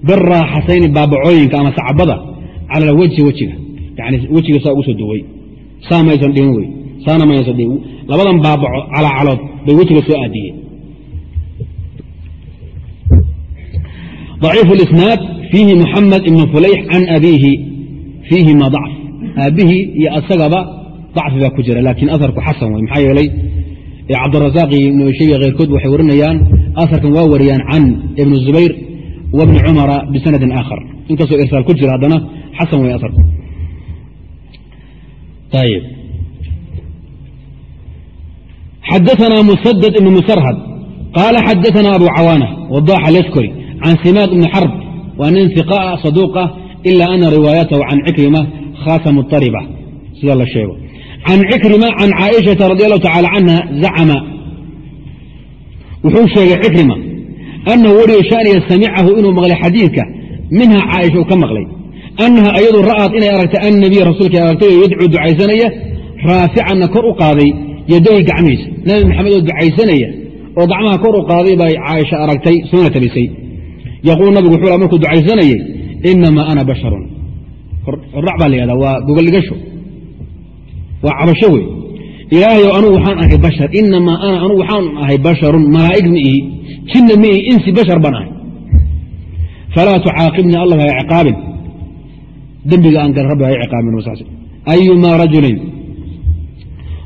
biraaxasayni baabacooyinka ama sacbada cala alwajhi wejiga yani wejiga saa ugu soo duway saa maysan dhihin wey. Saana maysan dhihin. Labadan baabaco calacalood bay wejiga soo aadiyeen. ضaciif اlisnaad fiihi muxamed ibn fulayx can abiihi fiihi ma dacf aabbihii iyo asagaba dacfi baa ku jira laakiin aharku xasan wey maxaa yeelay cabdirazaaq iyo ibnu shayba keyrkood waxay warinayaan aharkan waa wariyaan can ibni zubayr wa bni cumara bisanadin aakhar inkastoo irsaal ku jira haddana xasan wey aharku ayb xadaثna musadد ibn musarhad qaala xadaثna abu cawaana wadax alaskori can simaad ibni xarb waa nin iqa saduuqa ila ana riwaayatahu can cikrima khaasamu طariba sida la sheego can cikrima can caaishaةa radi allahu tacala canha zacama wuxuu sheegay cikrima anahu weriyo shaniya samicahu inuu maqlay xadiidka minha caaisha uu ka maqlay annaha ayadu ra'aad inay aragtay annabiya rasuulka aragtay yadcuu ducaysanaya raaficanna kor u qaaday yaday gacmihiisa nabi maxamed oo ducaysanaya oo gacmaha kor u qaaday bay caaisha aragtay soona tabisay yaquulu nabigu wuxuu markuu ducaysanayey inamaa ana basharun. Hordhac baa la yihahda waa gogoldhigasho waa cabasho wey ilaahayow anugu waxaan ahay bashar inamaa ana anugu waxaan ahay basharun malaa'ig ma ihi jinna ma ihi insi bashar baan ahay. Falaa tucaaqibnii allah ha ciqaabin. Dembiga aan gal rabbi ha ciqaabin ayumaa rajulin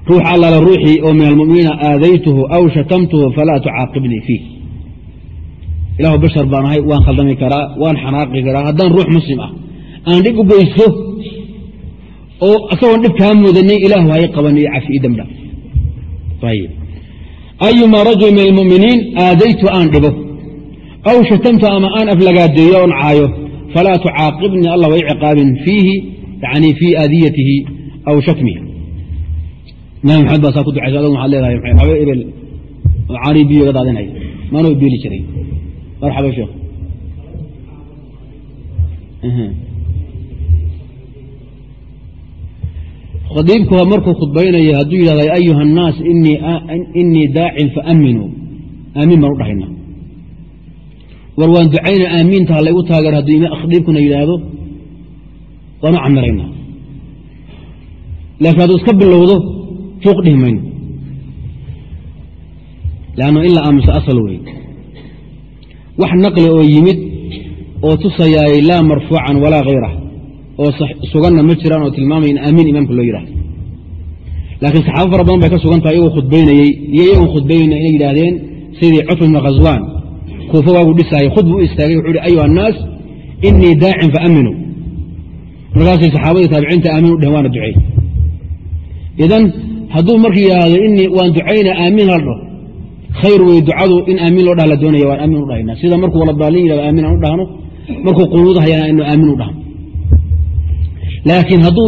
ruux allala ruuxii oo min almuminiina aadaytuhu aw shatamtuhu falaa tucaaqibnii fiih ilahu bashar baan ahay waan khaldami karaa waan xanaaqi karaa. Haddaan ruux muslim ah aan dhib u geysto oo isagoon dhib kaa mudanay ilaahu hay qaban iyo cafi i dembdha ayib ayumaa rajul min almuminiin aadaytu aan dhibo aw shatamtu ama aan aflagaadeeyo oon caayo. Falaa tucaaqibnii allah way ciqaabin fiihi yani fii aadiyatihi aw shatmihi nabi maxamed baa saa ku ducaysa adg waxaad leedahay ebel caani biyo ga daadinaya maanoo beeli jiray marxaba sheekh khadiibku markuu khudbaynaya hadduu yidhahda ayuha الnaas inii daacin faaminuu aamiin baan u dhahayna war waan ducayna aamiinta ha laygu taageer hadduu khadiibkuna yidhaahdo u camiraynaa laakiin hadduu iska bilowdo fuuq dhihi mayno. Lannu in la aamuso asal wey wax naqli oo yimid oo tusayaay laa marfuucan walaa hayrah oo suganna ma jiraan oo tilmaamaya in aamiin imaamka loo yidhahdo laakiin saxaabo fara badan bay ka sugan tahay iyagoo khudbaynayey iyo iyagoon khudbaynay inay yidhaahdeen sidii cutb ibna khaswaan kuufa waabuu dhisaayay khud buu u istaagay wuxuu hi ayuha annaas inii daacin faaminuu markaasay saxaabadii taabiciinta aamin u dhehen waana duceey idan hadduu markuu yidhaahdo inii waan ducayna aamiin hal dhaho khayr wey ducadu in aamiin loo dhaha la doonaya waan aamiin u dhahaynaa. Sida markuu wala daalin yidhahdo aamiin aan u dhahno. Markuu qunuud hayana aynu aamiin u dhahno laakiin hadduu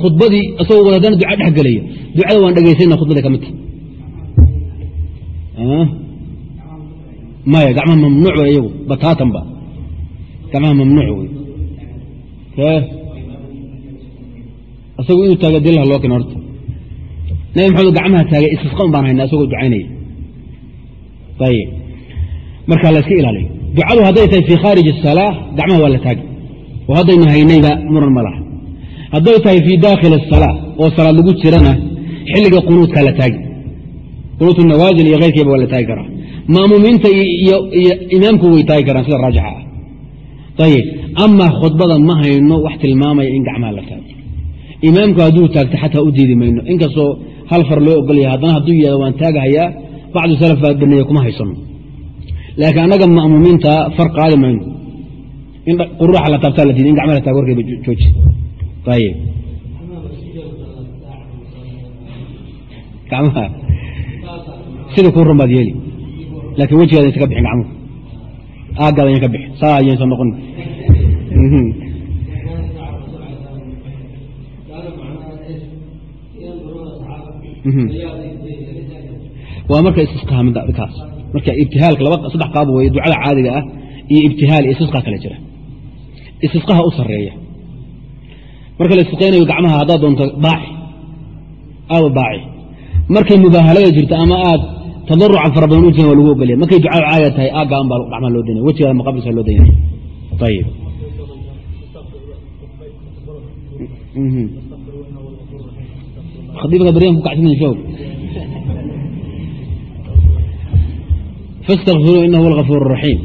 khudbadii isagoo wada haddana duca dhex gelayo ducada waan dhegaysayna khudbada ka mid tahay. Maya gacmaha mamnuuc wey iyagu bataatanba gacmaha mamnuuc wey isagu inuu taaga dilaha loo keen horta. Nabi maxamed gacmaha taagay istisqa baan haynaa isagoo ducaynaya marka la iska ilaaliyo ducadu hadday tahay fii khaarij asalaa gacmaha waa la taagi oo haddaynu haynayba muran ma laha hadday tahay fii daakhili asalaa oo salaad lagu jirana xilliga qunuudkaa la taagi qunuut nawaazil iyo keyrkiiba waa la taagi karaa ma'muumiinta iyo imaamku way taagi karaan sida raajixa ah ayib ama khudbada ma hayno wax tilmaamaya in gacmaha la taago imaamku hadduu taagto xataa u diidi mayno inkastoo hal far loo ogolyahay haddana hadduu yihahdo waan taagahayaa bacdu salaf baa baneeye kuma haysano laakiin annaga ma'muumiinta far qaadi mayno in quruuxa la taabtaa la diiday in gacmaha la taago warkayba jooji. Ayib gacmaha. Sida kuu run baad yeeli. Laakiin wejigaada insa ka bixin gacmuhu. Aagaada yan ka bixin. Saa ayaysan noqon waa marka istisqaamidkaas marka ibtihaalka laba saddex qaab weeye ducada caadiga ah iyo ibtihaal iyo istisqa kale jira. Istisqaha u sarreeya. Marka la istisqaynayo gacmaha haddaad doonto baaci. Aada baaci. Markay mubaahalada jirto ama aad tadarucan fara badan u waa lagu ogolya markay ducada caadiga tahay aaggaan baa gacmaha loo daynaya wejigaada maqabrisa loo daynaya ayib khadiibka baryan ku kacsan show fastakfiruu inahu huwa algafuur raxiim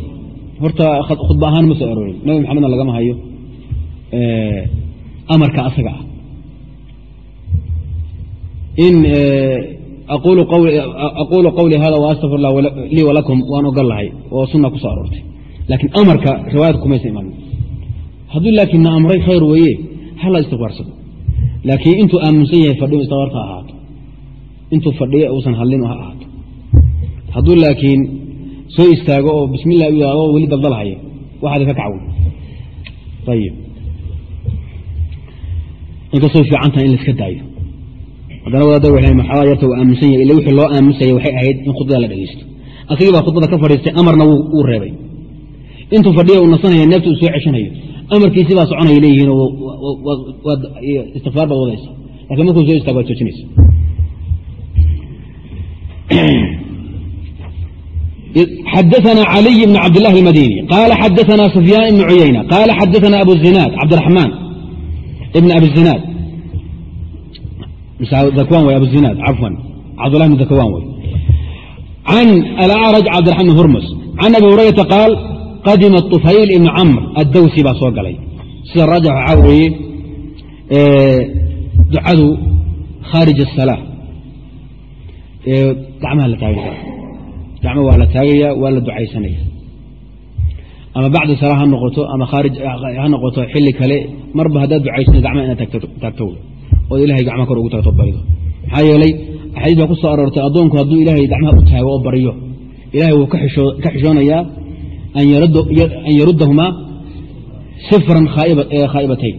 horta khudba ahaan ma aroorin nabi maxamedna lagama hayo amarka asaga ah. In aquulu qawlii hada waastafir lah lii walakum waan ogol lahay oo sunna ku soo aroortay. Laakiin amarka riwaayadka kumaysa imaan. Hadduu laakiin na amray khayr weeye hala istikfaarsado laakiin intuu aaminsan yahay fadhiyo istikfaarka ha ahaato. Intuu fadhiyo uusan hadlin ha ahaato. Hadduu laakiin soo istaago oo bismi illah u yihahdo weli daldalhaya waxaad ka kacwo ayib inkastoo fiican tahay in la iska daayo. Haddana wadaada waxay maxaa yarta uu aaminsan yahay? Illa wixii loo aamusayay waxay ahayd in khudbada la dhegeysto asagii baa khudbada ka fadhiistay amarna wuu reebay. Intuu fadhiya uu nasanaya neefta uu soo ceshanayo. Amarkiisi baa soconaya leeyihiin istikfaar baad wadaysa. Lakin markuu soo istaago waad joojinaysa xadaثna عaliي بن cabd الlah الmadيني qala xadaثna سufyaan بن cuyayna qala xadaثna abu الزinaad cabdiرaحmaan بn abi الزinaad dakwan way abu الزinaad cafwan cabdالlah بn dakwan way can alأعrج cabdiرaحman بn hurmus can abi hurayrata qaal qadima طufayl ibn camr addawsi baa soo galay sida raajix waxaa weeye ducadu khaarij الsalaa gacmaha la taagan kara gacma waa la taagaya waa la ducaysanaya. Ama bacda salaa ha noqoto ama khaarij ha noqoto xilli kale marba haddaad ducaysana gacmaha inaad taagto ood ilahay gacmaha kor ugu taagto barido. Maxaa yeelay axaadiis baa ku soo aroortay addoonku hadduu ilaahay gacmaha u taago oo baryo ilahay wuu ka xishoonayaa an yaruddahumaa sifran khaa'ibatayn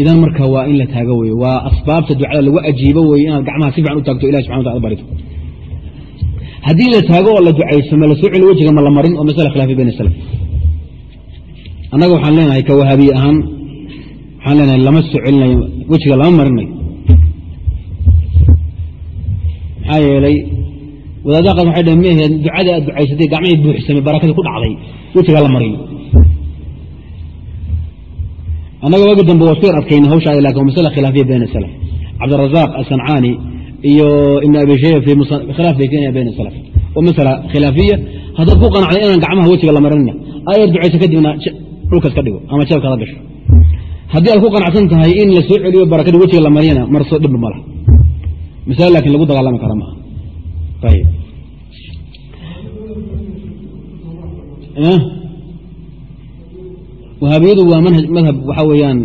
idan marka waa in la taago weye waa asbaabta ducada lagu ajiibo weye inaad gacmaha si fiican u taagto ilahi subxana wataala barido haddii la taago oo la ducayso ma la celi wejiga ma la marin oo masala khilaafiya bayn salaf. Annaga waxaan leenahay ka wahaabiye ahaan waxaan leenahay lama soo celinayo wejiga lama marinayo. Maxaa yeelay wadaadaha qaas waxay dhaheen mehe ducadii aad ducaysatay gacmihii buuxsamay barakadii ku dhacday wejiga la mariyo annaga waagi dambe waa suyar adkayna hawsha ay laakiin waa masala khilaafiya bayn salaf. Cabdirazaaq asancaani iyo ibn abi khilaaf bay keenaya bayn salaf. Waa masala khilaafiya haddaad ku qanacday inaan gacmaha wejiga la marinina ayar ducayso kadibna dhulkaas ka dhigo ama jeebkaada gasho. Haddii aad ku qanacsan tahay in la soo celiyo barakadii wejiga la mariyana marso dhibba ma masale laakiin lagu dagaalami kara maaha. Ayib wahaabiyadu waa madhab waxaa weeyaan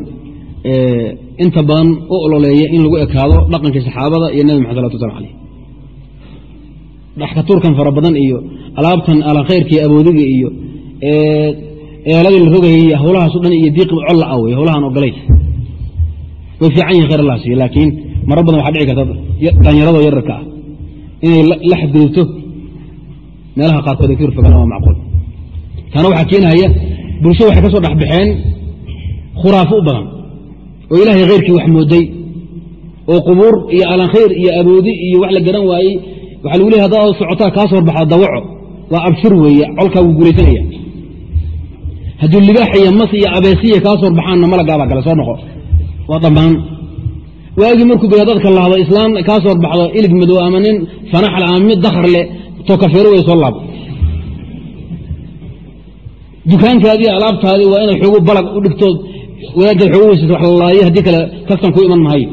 inta badan u ololeeya in lagu ekaado dhaqankii saxaabada iyo nabi maxad salatu waslam aleyh dhaxkatuurkan fara badan iyo alaabtan alakhayrkii aboodiga iyo eeladii la rogayay hawlahaaso dhan iyo diiqi colla ah wey hawlahaan ogolays way fiican yihiin khayr allah siiyo laakiin maro badan waxaa dhici karta dhallinyaradoo yararka ah. Inay la xadgudubto meelaha qaarkood ay ka horfogaan waa macquul. Taana waxaa keenaya bulsho waxay ka soo dhexbaxeen khuraafo u badan oo ilaahay khayrkii wax mooday oo qubuur iyo alankhayr iyo aboodi iyo wax la garan waayey waxaa lagu leehay haddaad socotaa kaa soo horbaxda dawaco. Waa abshir weeye colkaa wuu guulaysanaya hadduu libaax iyo mas iyo abeesiya kaa soo horbaxaanna malagaabaa gale soo noqo. Waa dhammaan waagii markuu beri dadka lahdo islaam kaa soo horbaxdo ilig madow ama nin fanaxle ama mid dakhar leh tokafeero way soo laabo. Dukaankaadii alaabtaadii waa inay xoogu balag u dhigtood wadaadkaad xoogu weysata wax lalaayo haddii kale kastan ku iman mahayo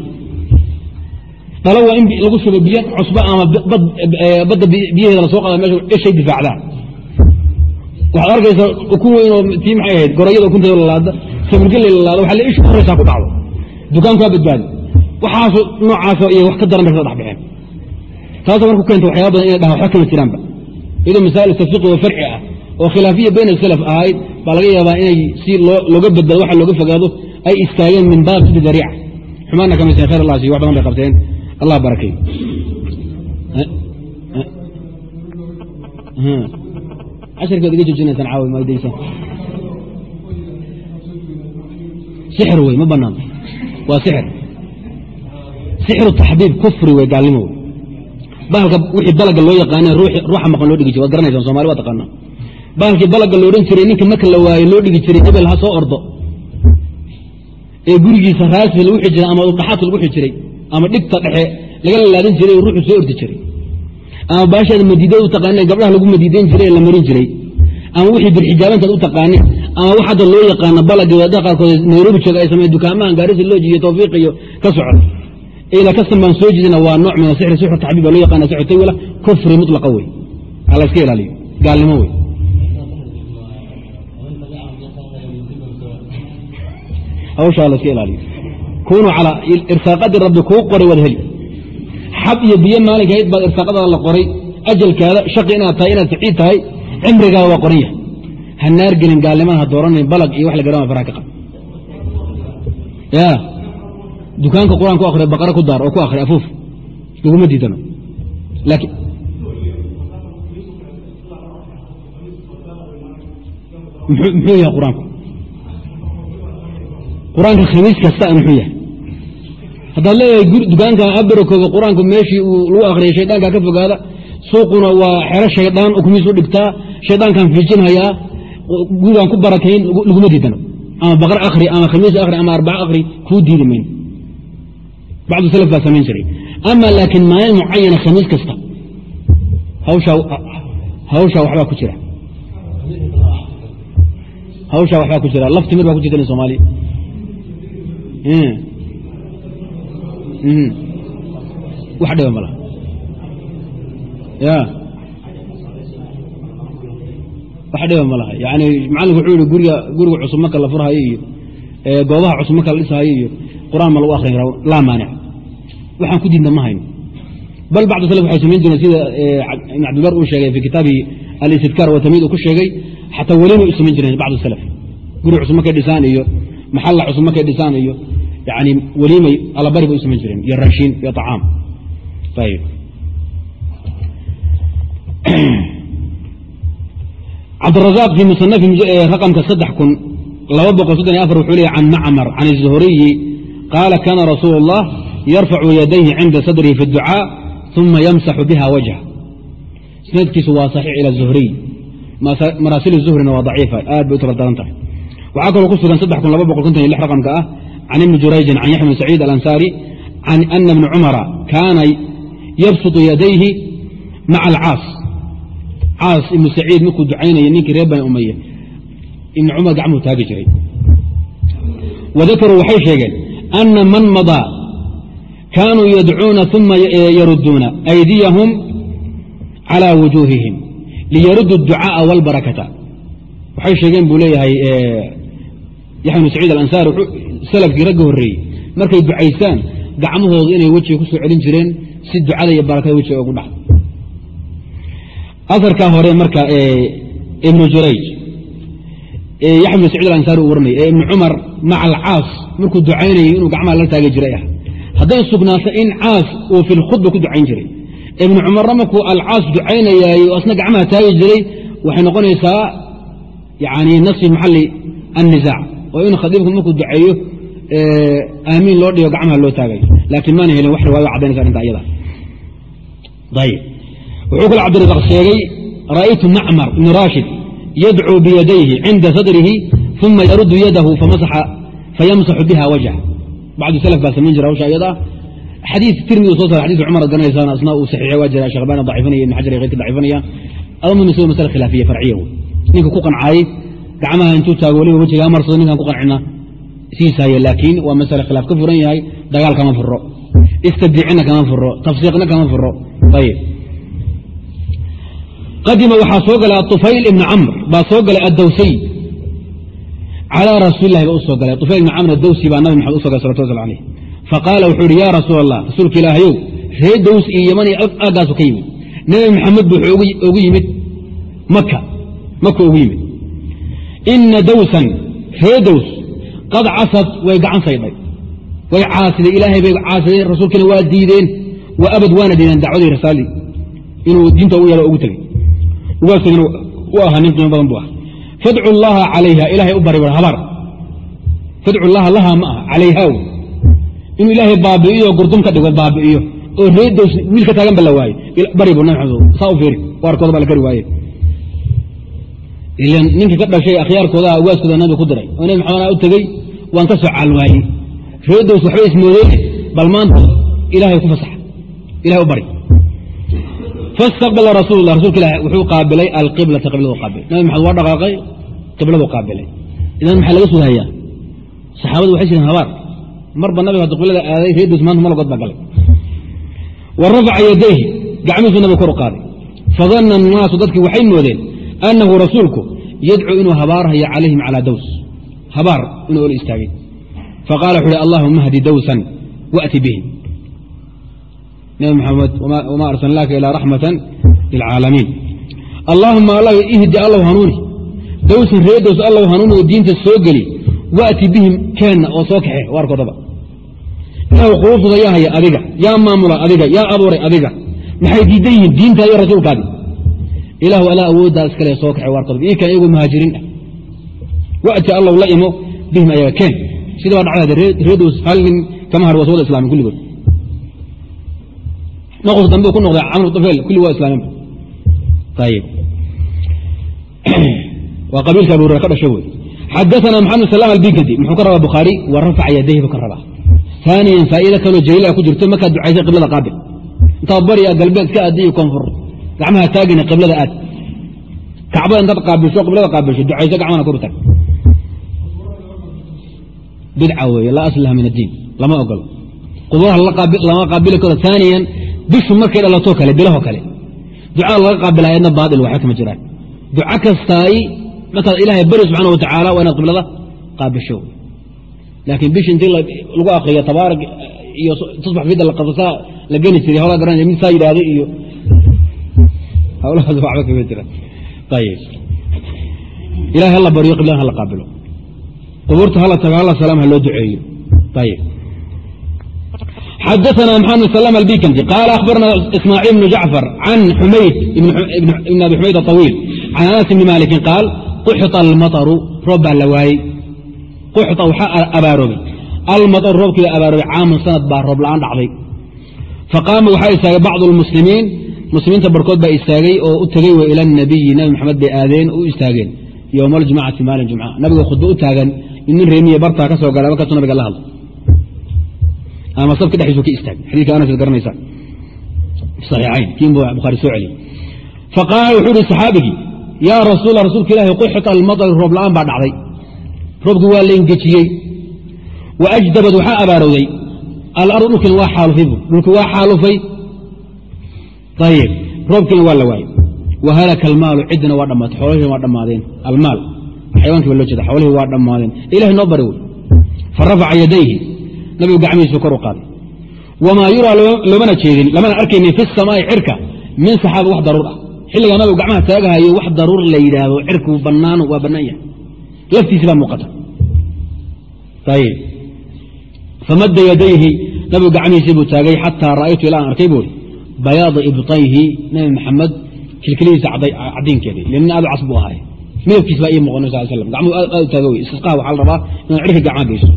dhalo waa in lagu shubo biyo cusbo ama badda biyaheeda la soo qaada meesha eshay difaacdaa waxaad arkaysaa ku weynoo tii maxay ahayd gorayada ukunteeda lalaada sabirgeley lalaada waxa la ishu horaysaa ku dhacdo. Dukaanku waa badbaadi waxaaso noocaasoo iyo wax ka daran bay ka soo dhex baxeen. Taasoo marku keenta waxyaaba badan inay dhahan waxba kama jiraanba. Iyadoo masaa'il tafiqi oo farci ah oo khilaafiya bayn asalaf ahayd baa laga yaabaa inay si looga badbado waxa looga fogaado ay istaageen min baab sidi dariica xumaanna kamaysan khayr allah wax badan bay qabteen. Allah barakay. Casharkeed iga joojinaysaan caawi maydaysan sixir wey ma banaan waa sixir. Sixiru taxbiib kufri wey gaalnimo wey. Bahalka wixii balaga loo yaqaane ruuxa maqan loo dhigi jiray waad garanaysaan somali waa taqaanaa bahalkii balaga lo odhan jiray ninka marka la waayo loo dhigi jiray hebel ha soo ordo ee gurigiisa raasi lagu xi ama dhaxaadka lagu xi ama dhigta dhexe laga lalaadan jiray ruuxu soo ordi jiray. Ama baashaada madiidada u taqaaneen gabdhaha lagu madiidayn jiray la marin jiray. Ama wixii birxijaabantaad u taqaaneen ama wax hadda loo yaqaano balagi wadaha qaarkood nairobi jooga ay sameyen dukaamahan gaarisi looji iyo tawfiiq iyo ka socod. Ila kastan baan soo jeedina waa nooc min asixri sixru taxbiib baa loo yaqaana sixru tawila kufri mutlaqa wey ha la ilaaliyo gaalnimo wey hawshaa la iska ilaaliyo. Kunuu calaa irsaaqadii rabbi kuu qoray waad heli. Xab iyo biyo maalinkayd baad irsaaqadaada la qoray. Ajalkaada shaqi inaad tahay inaad saciid tahay cimrigaada waa qoran yahay. Ha naargelin gaalnimaha ha dooranayn balag iyo wax la garama faraha ka qab ya dukaanka qur'aan ku akriya baqara ku daar oo ku akri afuuf. Laguma diidano. Laakiin muxuu yahay qur'aanku qur'aanka khamiis kasta muxuu yahay. Haddaad leeyahay dukaanka abarokooga qur'aanku meeshii uu lagu akriyay shaydaanka ka fogaada suuquna waa xero shaydaan ukumiisu dhigtaa shaydaankan fiijinhayaa gurigaan ku barakayn laguma diidano. Ama baqar akri ama khamiis akri ama arbaco akri kuu diidi mayn bacdu salaf baa samayn jiray. Ama laakiin maalin mucayana khamiis kasta hawshaa waxbaa ku jira. Hawshaa waxbaa ku jira. Laf timir baa ku jirta soomaaliya wax dhiba ma laha. Ya. Wax dhiba ma laha. Yani macalinku wuxuu yihi guriga guriga cusub marka la furhayo iyo goobaha cusub marka la dhishayo iyo qur'aan ma lagu akrin kara laa maanic. Waxaan ku diidna ma hayno. Bal bacdu salaf waxay samayn jireen sida ibn cabdilbar uu sheegay fi kitaabihi alistidkaar watamiid uu ku sheegay xataa welima u samayn jireen bacdu salaf. Guri cusub markay dhisaan iyo maxalla cusub markay dhisaan iyo yani weliimay allabari bay u samayn jireen iyo raashiin iyo acaam ayb cabdirazaaq fi musanafi raqamka saddex kun laba boqol soddon iyo afar wuxuu leeyay can macmar can الzuhriyi qaala kana rasuulu اllah yarfacu yadayhi cinda sadrihi fi اdducaa uma yamsaxu biha wajha sanadkiisu waa saxiix ila zuhriy maraasil zuhrina waa daciifa aad bay u tira daran tahay waxaa kaloo ku sugan raqamka ah can ibni jurayjin can yaxya bn saciid alansaari can ana bni cumara kaana yabsutu yadayhi maca alcaas. Caas ibnu saciid markuu ducaynaya ninkii reer bani umaye ibni cumar gacmuhu taagi jiray. Wadakaruu waxay sheegeen ana man madaa kaanuu yadcuuna uma yaruduuna aydiyahum calى wujuuhihim liyarudu ducaaa wاlbarakata waxay sheegeen buu leeyahay yaxya bnu saciid alansaari salafkii ragga horreeyey. Markay ducaysaan gacmahooda inay wejiga ku soo celin jireen si ducada iyo barakada wejiga ugu dhacdo. Aarkaa hore marka ibnu jurayj yaxya bnu saciid alansaari uu waranayay ee ibnu cumar maca alcaas markuu ducaynayay inuu gacmaha la taagi jiray ah. Hadday sugnaato in caas uu fi lkhudba ku ducayn jiray. Ibnu cumarna markuu alcaas ducaynayaay oo asna gacmaha taagi jiray waxay noqonaysaa yani nasfi maxali annisaac oo in khadiibku markuu duceeyo aamiin loo dhigo gacmaha loo taagayo laakiin maana helin wax riwaayo cadaynaysa arrinta ayada. Ayb wuxuu kale cabdirazaq sheegay ra'aytu macmar ibn raashid yadcuu biyadayhi cinda sadrihi uma yaruddu yadahu fayamsaxu biha wajh bacdu salaf baa samayn jira hawsha ayada. Xadiid tirmidi soo saaray xadis cumar ad garanaysaan uu saxiixay waa jira sheekh albani daciifinaya ibn xajar keyrka daciifinaya adama misoo masale khilaafiya farciya. Ninka ku qancayey gacmaha intuu taago waliba wejigaa marsado ninkaan ku qancina siisaaya laakiin waa masale khilaaf ka furan yahay dagaal kama furo istabdiicina kama furo tafsiiqna kama furo ayib qadima waxaa soo galay aطufayl ibn camr baa soo galay addawsiy calىa rasuulilahi ba u galay. Ufayl ibn camr adawsi baa nabi maxamed u galay salatu waslam alayh faqaala wuxuu ihi ya rasuul allah rasuulka ilaahayow ree dows iyo yamani aggaasu ka yimid. Nebi maxamed bu wuxuu ugu yimid maka maka ugu yimid ina dawsan ree dows qad casad way gacan saydhay way caasiday ilaahay bay caasideen rasuulkiina waa diideen wa abad waana diideen dacwadii rasaalii inuu diinta ugu yeelo ugu tegey ugaasagana u ahaa nin qiimo badan buu ah fadcu llaha calayha ilaahay u bari habaar fadcu llaha laha ma aha calayhaw inuu ilaahay baabi'iyo gurdum ka dhigo baabi'iyo oo reedows wiil ka taagan ba la waaye bari bu nabi maxamed saa u fiiri waarkooda baa la kari waaye ilan ninkii ka dhashay akhyaarkooda ugaaskooda nabi ku diray. Oo nabi maxamed u tegey? Waan ka soo caalwaayey reedows waxbay ismoodeen bal maanta ilaahay ku fasaxa. Ilahay u bari. Fastaqbala rasuul lah rasulka ilah wuxuu qaabilay alqiblata qibladu qaabilay. Nabi maxamed waa dhaqaaqay qibladu qaabilay. Idan maxaa laga sughayaa saxaabadu waxay jireen habaar. Marba nabiga haddu qiblada aaday reedows maanta malagood baa galay. Wa rafaca yadayhi gacmihiisu nabiga kor u qaaday. Fadanna annaasu dadkii waxay moodeen annahu rasuulku yadcuu inuu habaarhayo calayhim calaa daws habaar inuu ola istaagay faqala wuxu uhi allahuma hdi dawsan wأti bihim nabi maxamed wma arsalnaaka ilaa raxmata lilcaalamiin allahuma alla ihdi allow hanuuni dawsan ree daws hanuuni oo diinta soo geli wa'ti bihim keenna oo soo kaxe waarkoodaba ilahu quluubtooda yaa haya adiga yaa maamula adiga yaa abuuray adiga maxay diidan yihiin diintaa iyo rasuulkaadi ilahu alaa awooddaa iskale soo kaxe waarkoodaba ii kan iyagoo muhaajiriin ah wa'ti allow la imo bihim ayaga keen. Sida baa dhacdaade ree daws hal nin kama har waa soo wada islaamin kulligood naqos dambe ku noqday camr dafeel kulli waa islaameenba ayib waa qabiilka abu ka dhasho wey. Xadaana maxamed salam albikandi muxuu ka rabaa bukhaari wa rafaca yadayhi buu ka rabaa. Aaniyan faa'iida kaloo jaliila ku jirto markaad ducaysay qiblada qaabil intaad bariya galbeed ka aadi iyo koonfur gacmaha taagina qiblada aad kacbada intaad qaabilsho qiblada qaabilsho ducayso gacmana koru tag bidca weeye laa aslaha min addiin lama ogolo. Qubuuraha lama qaabili karo aaniyan bishu markay dhalato kale bilaho kale. Ducada laga qaabilaa eedna baail waxba kama jiraan. Duco kastaay markaad ilaahay bari subxana wa tacaala waa inaad qiblada qaabisho. Laakiin bish intii lagu akriyo tabaarak iyo tusbax fida la qasasaa la geni jiray hawlaa garanaya mid saa yidhaahday iyo hawlahaas waxba kama jiraan ayib ilahay hala baryo qibladan hala qaabilo qubuurta hala tago hala salaam ha loo duceeyo ayib xadaثna mxamed سلام الbikndi qال أخbarna ismاعيل بن جacفر عن xumayd بn abi xumayd الطaويل عن aنس بن maliki qaal quxط الmaطru roob baa la waayey quxطa waxaa abaaroobay almaطru roobkii baa abaaroobay caaman sanad baa roob la'aan dhacday faqaama waxaa istaagay bacضu الmuslimiin muslimiinta barkood baa istaagay oo u tegey wey ila nabiyi nabi maxamed bay aadeen u istaageen yowma aljumacati maalin jumca. Nabiga khudba u taagan in reemiye bartaa ka galay markaasuu nabiga la hadla ama sabka dhexdiisu ka istaagay. Xadika anas garanaysaa. Aiixayn kiin bu buhaari soo celiyey faqaala wuxuu ihi saxaabigii yaa rasuula rasuulka ilahi quxit almaطari roob la'aan baa dhacday. Roobki waa laengejiyey waajdabad waxaa abaarowday. Alardu dhulkin waa xaalufay bu dhulki waa xaalufay ayib roobkiina waa la waayey wa halaka almaalu ciddina waa dhammaatay xoolihii waa dhammaadeen almaal xayawankii ba loo jeeda xoolihii waa dhammaadeen ilahi noo bari wey fa rafaca yadayhi nabigu gacmihiisu kor u qaaday wamaa yuraa loomana jeedin lamana arkaynin fi samaa'i cirka min saxaaba wax daruur ah xilligaa nabigu gacmaha taagahayo wax daruur la yidhaahdo cirku bannaan waa bannaan yahay laftiisi baa muuqata ayib famadda yadayhi nabigu gacmihiisii buu taagay xataa ra'aytu ilaa aan arkay buuri bayaada ibtayhi nabi maxamed kilkilihiisa cadiinkeedii nin aad u cas buu ahaay midabkiis baa ii muuqan sal slam gacmuhu aad u taaga wey istisqaha waxaa la rabaa inaad cirka gacmaa geyso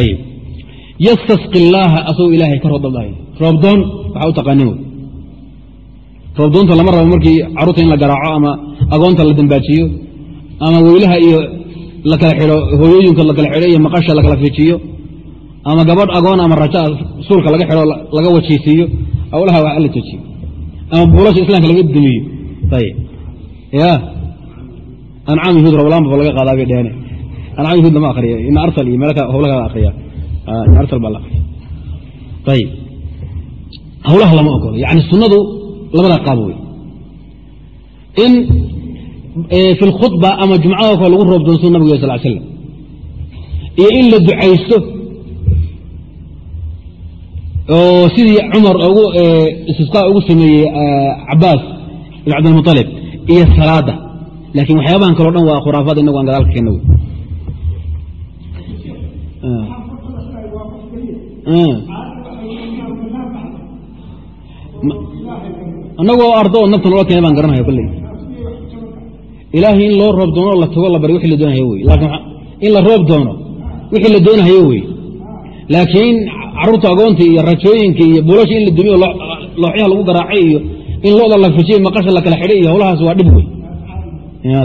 ayib yastasqi illaaha asagoo ilaahay ka roobdabdahay roobdoon waxaa u taqaanin wey roobdoonta lama rabo markii carruurta in la garaaco ama agoonta la dambaajiyo ama weylaha iyo la kala xidho hooyooyinka la kala xidho iyo maqasha la kala fijiyo ama gabadh agoon ama raja suulka laga xidho laga wajaysiiyo awlaha waa la tojiyo ama buulasha islaamka laga dumiyo ya ancaam yahuud roblaanba laga qaadaa bay dheheen ancaam yahuud lama akriyo ina arsal iyo meelka howlaha la akriya ina arsal baa la akriya ayib howlaha lama ogolo yani sunnadu labada qaab wey in fi lkhudba ama jumcada kale lagu roobdoonso nabigu sal slam iyo in la ducaysto oo sidii cumar istisqaa ugu sameeyey cabaas ibn cabdilmualib iyo salaada. Laakiin waxyaabahan kaleo dhan waa khuraafaad inagu aan gadaalka keenna wey annagoo ardo oo nafta keenay baan garanaya kolley ilaahay in loo roob doono la tago la bari wixii la doonahayo wey. Laakiin in la roob doono wixii la doonahayo wey. Laakiin carruurta agoonta iyo rajooyinka iyo buulasha in la dumiyo looxyaha lagu garaacay iyo in looda la fijiyo maqasha la kala xidhay iyo howlahaas waa dhib wey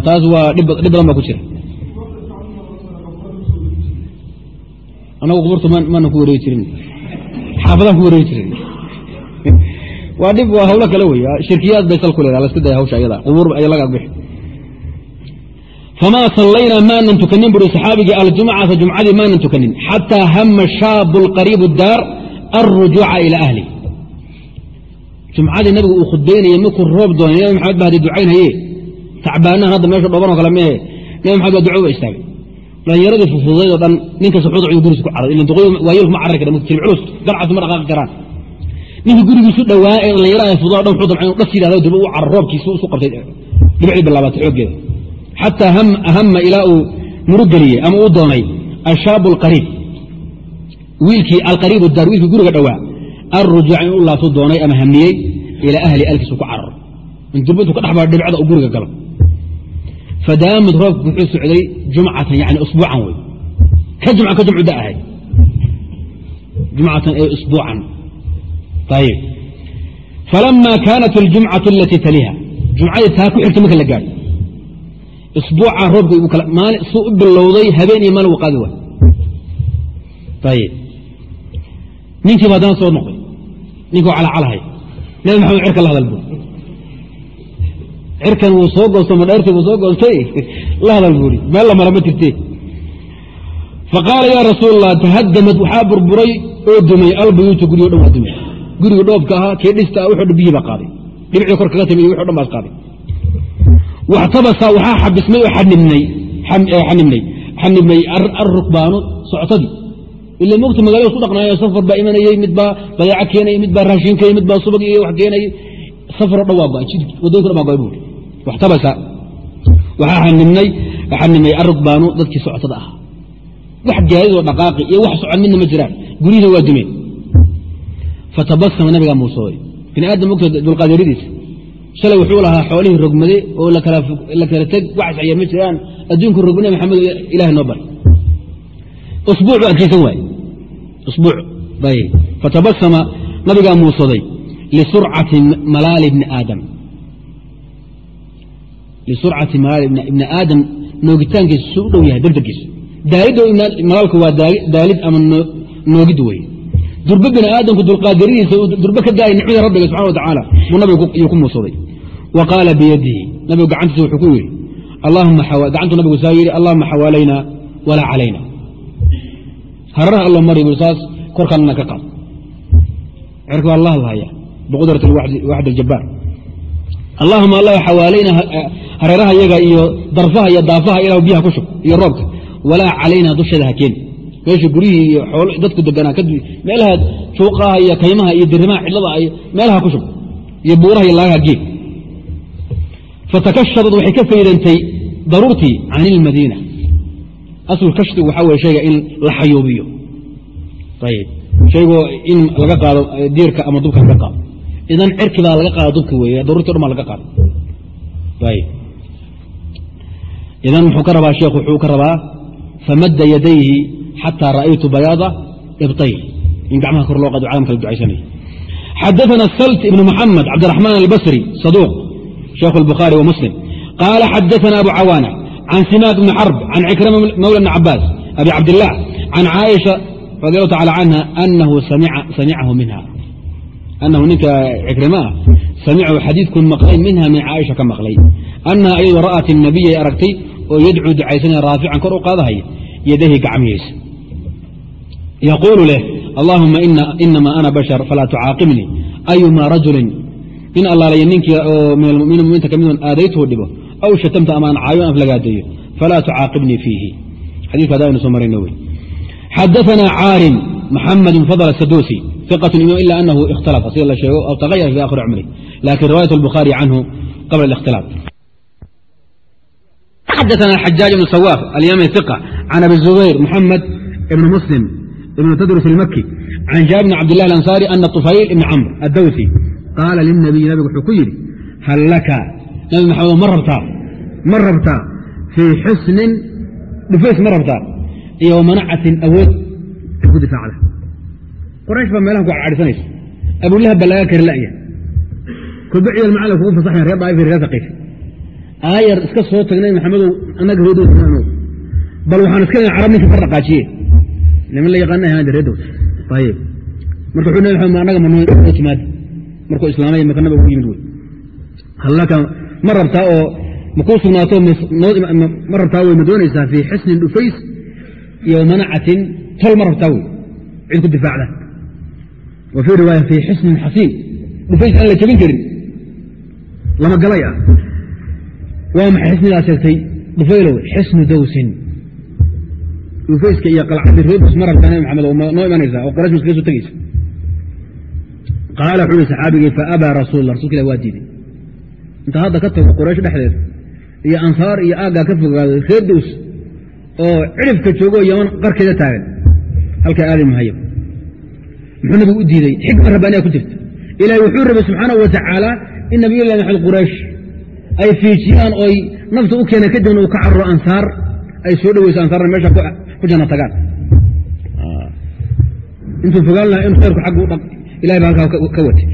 taas waa dhib badan baa ku jira. Annagu quburta maana ku wareegi jirin. Xaafadaan ku wareegi jirin. Waa dhib waa hawlo kale wey shirkiyaad bay sal ku leedaha laska daya hawsha ayada. Qubuur ay laga bixi famaa sallaynaa maanan tukanin buri saxaabigii aljumcata jumcadii maanan tukanin xataa hama shaabu lqariibu daar alrujuuca ilaa ahli jumcadii nabigu uu khudbaynayey markuu roob doonay nabi maxamed ba hadi ducaynhaye tacbaanahan hadda meesha dhoobanoo kale mehe nabi maxamed baa duco istaagay dhalinyaradii fufudayd oo dhan ninka suxuud cuyuu guriis ku caray ilan waayelku ma carari kara jilib culus garcasu ma dhaqaaqi karaan ninkii gurigiisu dhowaa ee dhallinyarada fudaa dhan wuxuu damcay dhas yidhahdo dib u carar roobkiisu isu qabtay dhibicii bilaabatay xooggeeda xataa hama ilaa uu murugeliyey ama uu doonay ashaabu alqariib wiilkii alqariibu daar wiilkii guriga dhowaa alrujuuca in u laabtu doonay ama hamniyey ilaa ahli alkiisu ku cararo inturbintu ka dhexbaa dhibcda uu guriga galo fadaamad roobku wuxuu socday jumcatan yani usbuucan wey ka jumca ka jumcu da ahay jumcatan ee usbuucan ayib falama kaanat aljumcatu alatii taliha jumcadii taa ku xigta marka la gaadho isbuuca roobka suu u bilowday habeen iyo maalin wuu qaadi waay ayib ninkiiba haddana soo noqday ninkii calacalahay nabi maxamed cirka la hadal buuri cirkan wuu soo goosto madheertii wuu soo goostay la hadal buuri meel la mara ma jirte faqaala yaa rasuul allah tahadamad waxaa burburay oo dumay albuyuutu guryo dhan waa dumay guriga dhoobka ahaa kii dhista ah wuxuu dhan biyii baa qaaday dhibicii kor kaga timi iyo wuxuu dhan baas qaaday waxtabasa waxaa xabismay oo xanibnay arrukbaanu socotadii ila mogta magaalada ku dhaqnaayo safar baa imanayey mid baa badeeco keenayay mid baa raashin keenay mid baa subag iyo wax keenayay safaroo dhan waa go'ay waddooyinka dhan baa go'ay buuri waxtabasa waxaa xanibnay xanibnay arrukbaanu dadkii socotada ah wax gaadidoo dhaqaaqi iyo wax socon midna ma jiraan guryihiina waa dumeen fatabasama nabigaa muusooday bini aadam mogta dulqaadiradiisa shalay wuxuu lahaa xoolihii rogmade oo la kala teg wax saxya ma jiraan adduunku rogmade maxamed ilahay noo bari usbuucu adkaysan waaye usbuuc fatabasama nabigaa muusaday lisurcati malaali ibni aadam. Lisurcati malaali ibni aadam noogitaankiisa su u dhow yahay degdegiisu daalidda malaalka waa daalid ama noogid weye durbe bini aadamku dulqaadiradiisa durbe ka daaya nicmada rabbiga subxana wa tacaala buu nabiga yuu ku muusaday wa qaala biyadihi nabigu gacantiisa wuxuu ku yidhi gacantuu nabigu saa yidhi allahuma xawaalayna walaa calayna. Hararaha allo mari bu saas korkaanna ka qaad. Cerka waa allah lahaya biqudrat waxd aljabaar allahuma allah xawaalayna hareeraha yaga iyo darfaha iyo daafaha ilah biyaha ku shub iyo roobka. Walaa calayna dusheeda ha keeni meesha guryihii iyo xoolo dadku deganaa meelaha juuqaha iyo kaymaha iyo dirimaha cidlada ay meelaha ku shub iyo buuraha iyo laagaha geed. Fatakashadad waxay ka faydantay daruurtii can ilmadiina aslu kashfigu weye shayga in la xayuubiyo. Ayib shaygoo in laga qaado diirka ama dubka laga qaado. Idan cirki baa laga qaada dubki weeye daruurti dhan baa laga qaada ayib idan muxuu ka rabaa sheekhu wuxuu ka rabaa famadda yadayhi xataa ra'aytu bayaada ibtay in gacmaha kor loo qado calam kala ducaysanaya xadaana salt ibn muxamed cabdiraxmaan albasri saduuq sheekhu albukhaari wa muslim qaala xadaana abu cawaana can simaak bni xarb can cikrama mawla bni cabaas abi cabdilah can caaisha radi allahu tacala canha anahu samicahu minha anahu ninka cikrima ah samicuu xadiidkun maqlay minha min caaisha ka maqlay annaha ayadoo ra'at inabiya ay aragtay oo yadcuu ducaysanaya raafican kor u qaadahaya yadahi gacmihiisa yaquulu leh allaahuma inama ana bashar falaa tucaaqibnii ayuma rajulin in allaalaya ninkii oo min almuminiin muminta ka midon aadaytuu dhibo aw shatamta amaan caayo af lagaadeeyo falaa tucaaqibnii fiihi xadiiku hadaa aynu soo marayno wey xadaana caarim maxamed fadl sadusi iqat imam ila anahu ikhtalafa sida la sheego aw tagayara fi akhiri cumri laakin riwaayat albukhari canhu qabla اlikhtilaaf xadaana xajaaj ibn sawaaf alyami iqa can abi zubayr muxamed ibn muslim ibn tadrus ilmaki can jaabir bn cabdilah alansaari ana tufayl ibn camr addawsi qaala lilnabiy nabigu wuxuu ku yidhi hal laka nabi maxamedo ma rabtaa ma rabtaa fii xusnin dhufays ma rabtaa iyo wamanacatin awood ku difaacda qoraysh baa meelahan ku cadhsanaysa abulahab baa laga kari la'ya kolbaciyal macala kugu fasaxayan reer daaifi reer taqiif aayar iska soo tag nabi maxamedow annaga reer dows bal waxaan iska carab ninka ka dhaqaajiye niman la yaqaana ahaan reer dows ayib marka wuxuu nabi maxamed annaga manoo timaada markuu islaamay maka nabiga ugu yimid wey. Hallaka ma rabtaa oo makuu sugnaato ma rabtaa wey ma doonaysaa fii xisnin dhufays iyo manacatin tol ma rabtaa wey. Cid ku difaacda. Wa fii riwaaya fii xisnin xasiin. Dhufays aan la jebin karin. Lama galay ah waa maxay xisnidaa sheegtay? Dhufaylow xisnu dawsin. Dhufayska iyo qalcadii reebus ma rabtaa nabi maxamed oo noo imanaysaa oo qoraysh maskaga soo tegaysa. Qaala wuxuu uhi saxaabigii faabaa rasuul rasulka ilah waa diiday. Inta hadda ka tago qoraysh dhexdeeda iyo ansaar iyo aaggaa ka fogaaday reer dows oo cidhifka joogoo yaman qarkeeda taagan. Halkaa aadi mahayo muxuu nabigu u diiday? Xikma rabbaaniya ku jirta. Ilaahay wuxuu rabay subxaanahu wa tacaala in nabiyullahi maxamed quraysh ay fiijiyaan oy nafta u keena kadibna uu ka cararo ansaar ay soo dhoweyso ansaarna meesha ku janna tagaan. Intuu fogaan lahaa in khayrku xaggu ilahay baa halkaa ka watay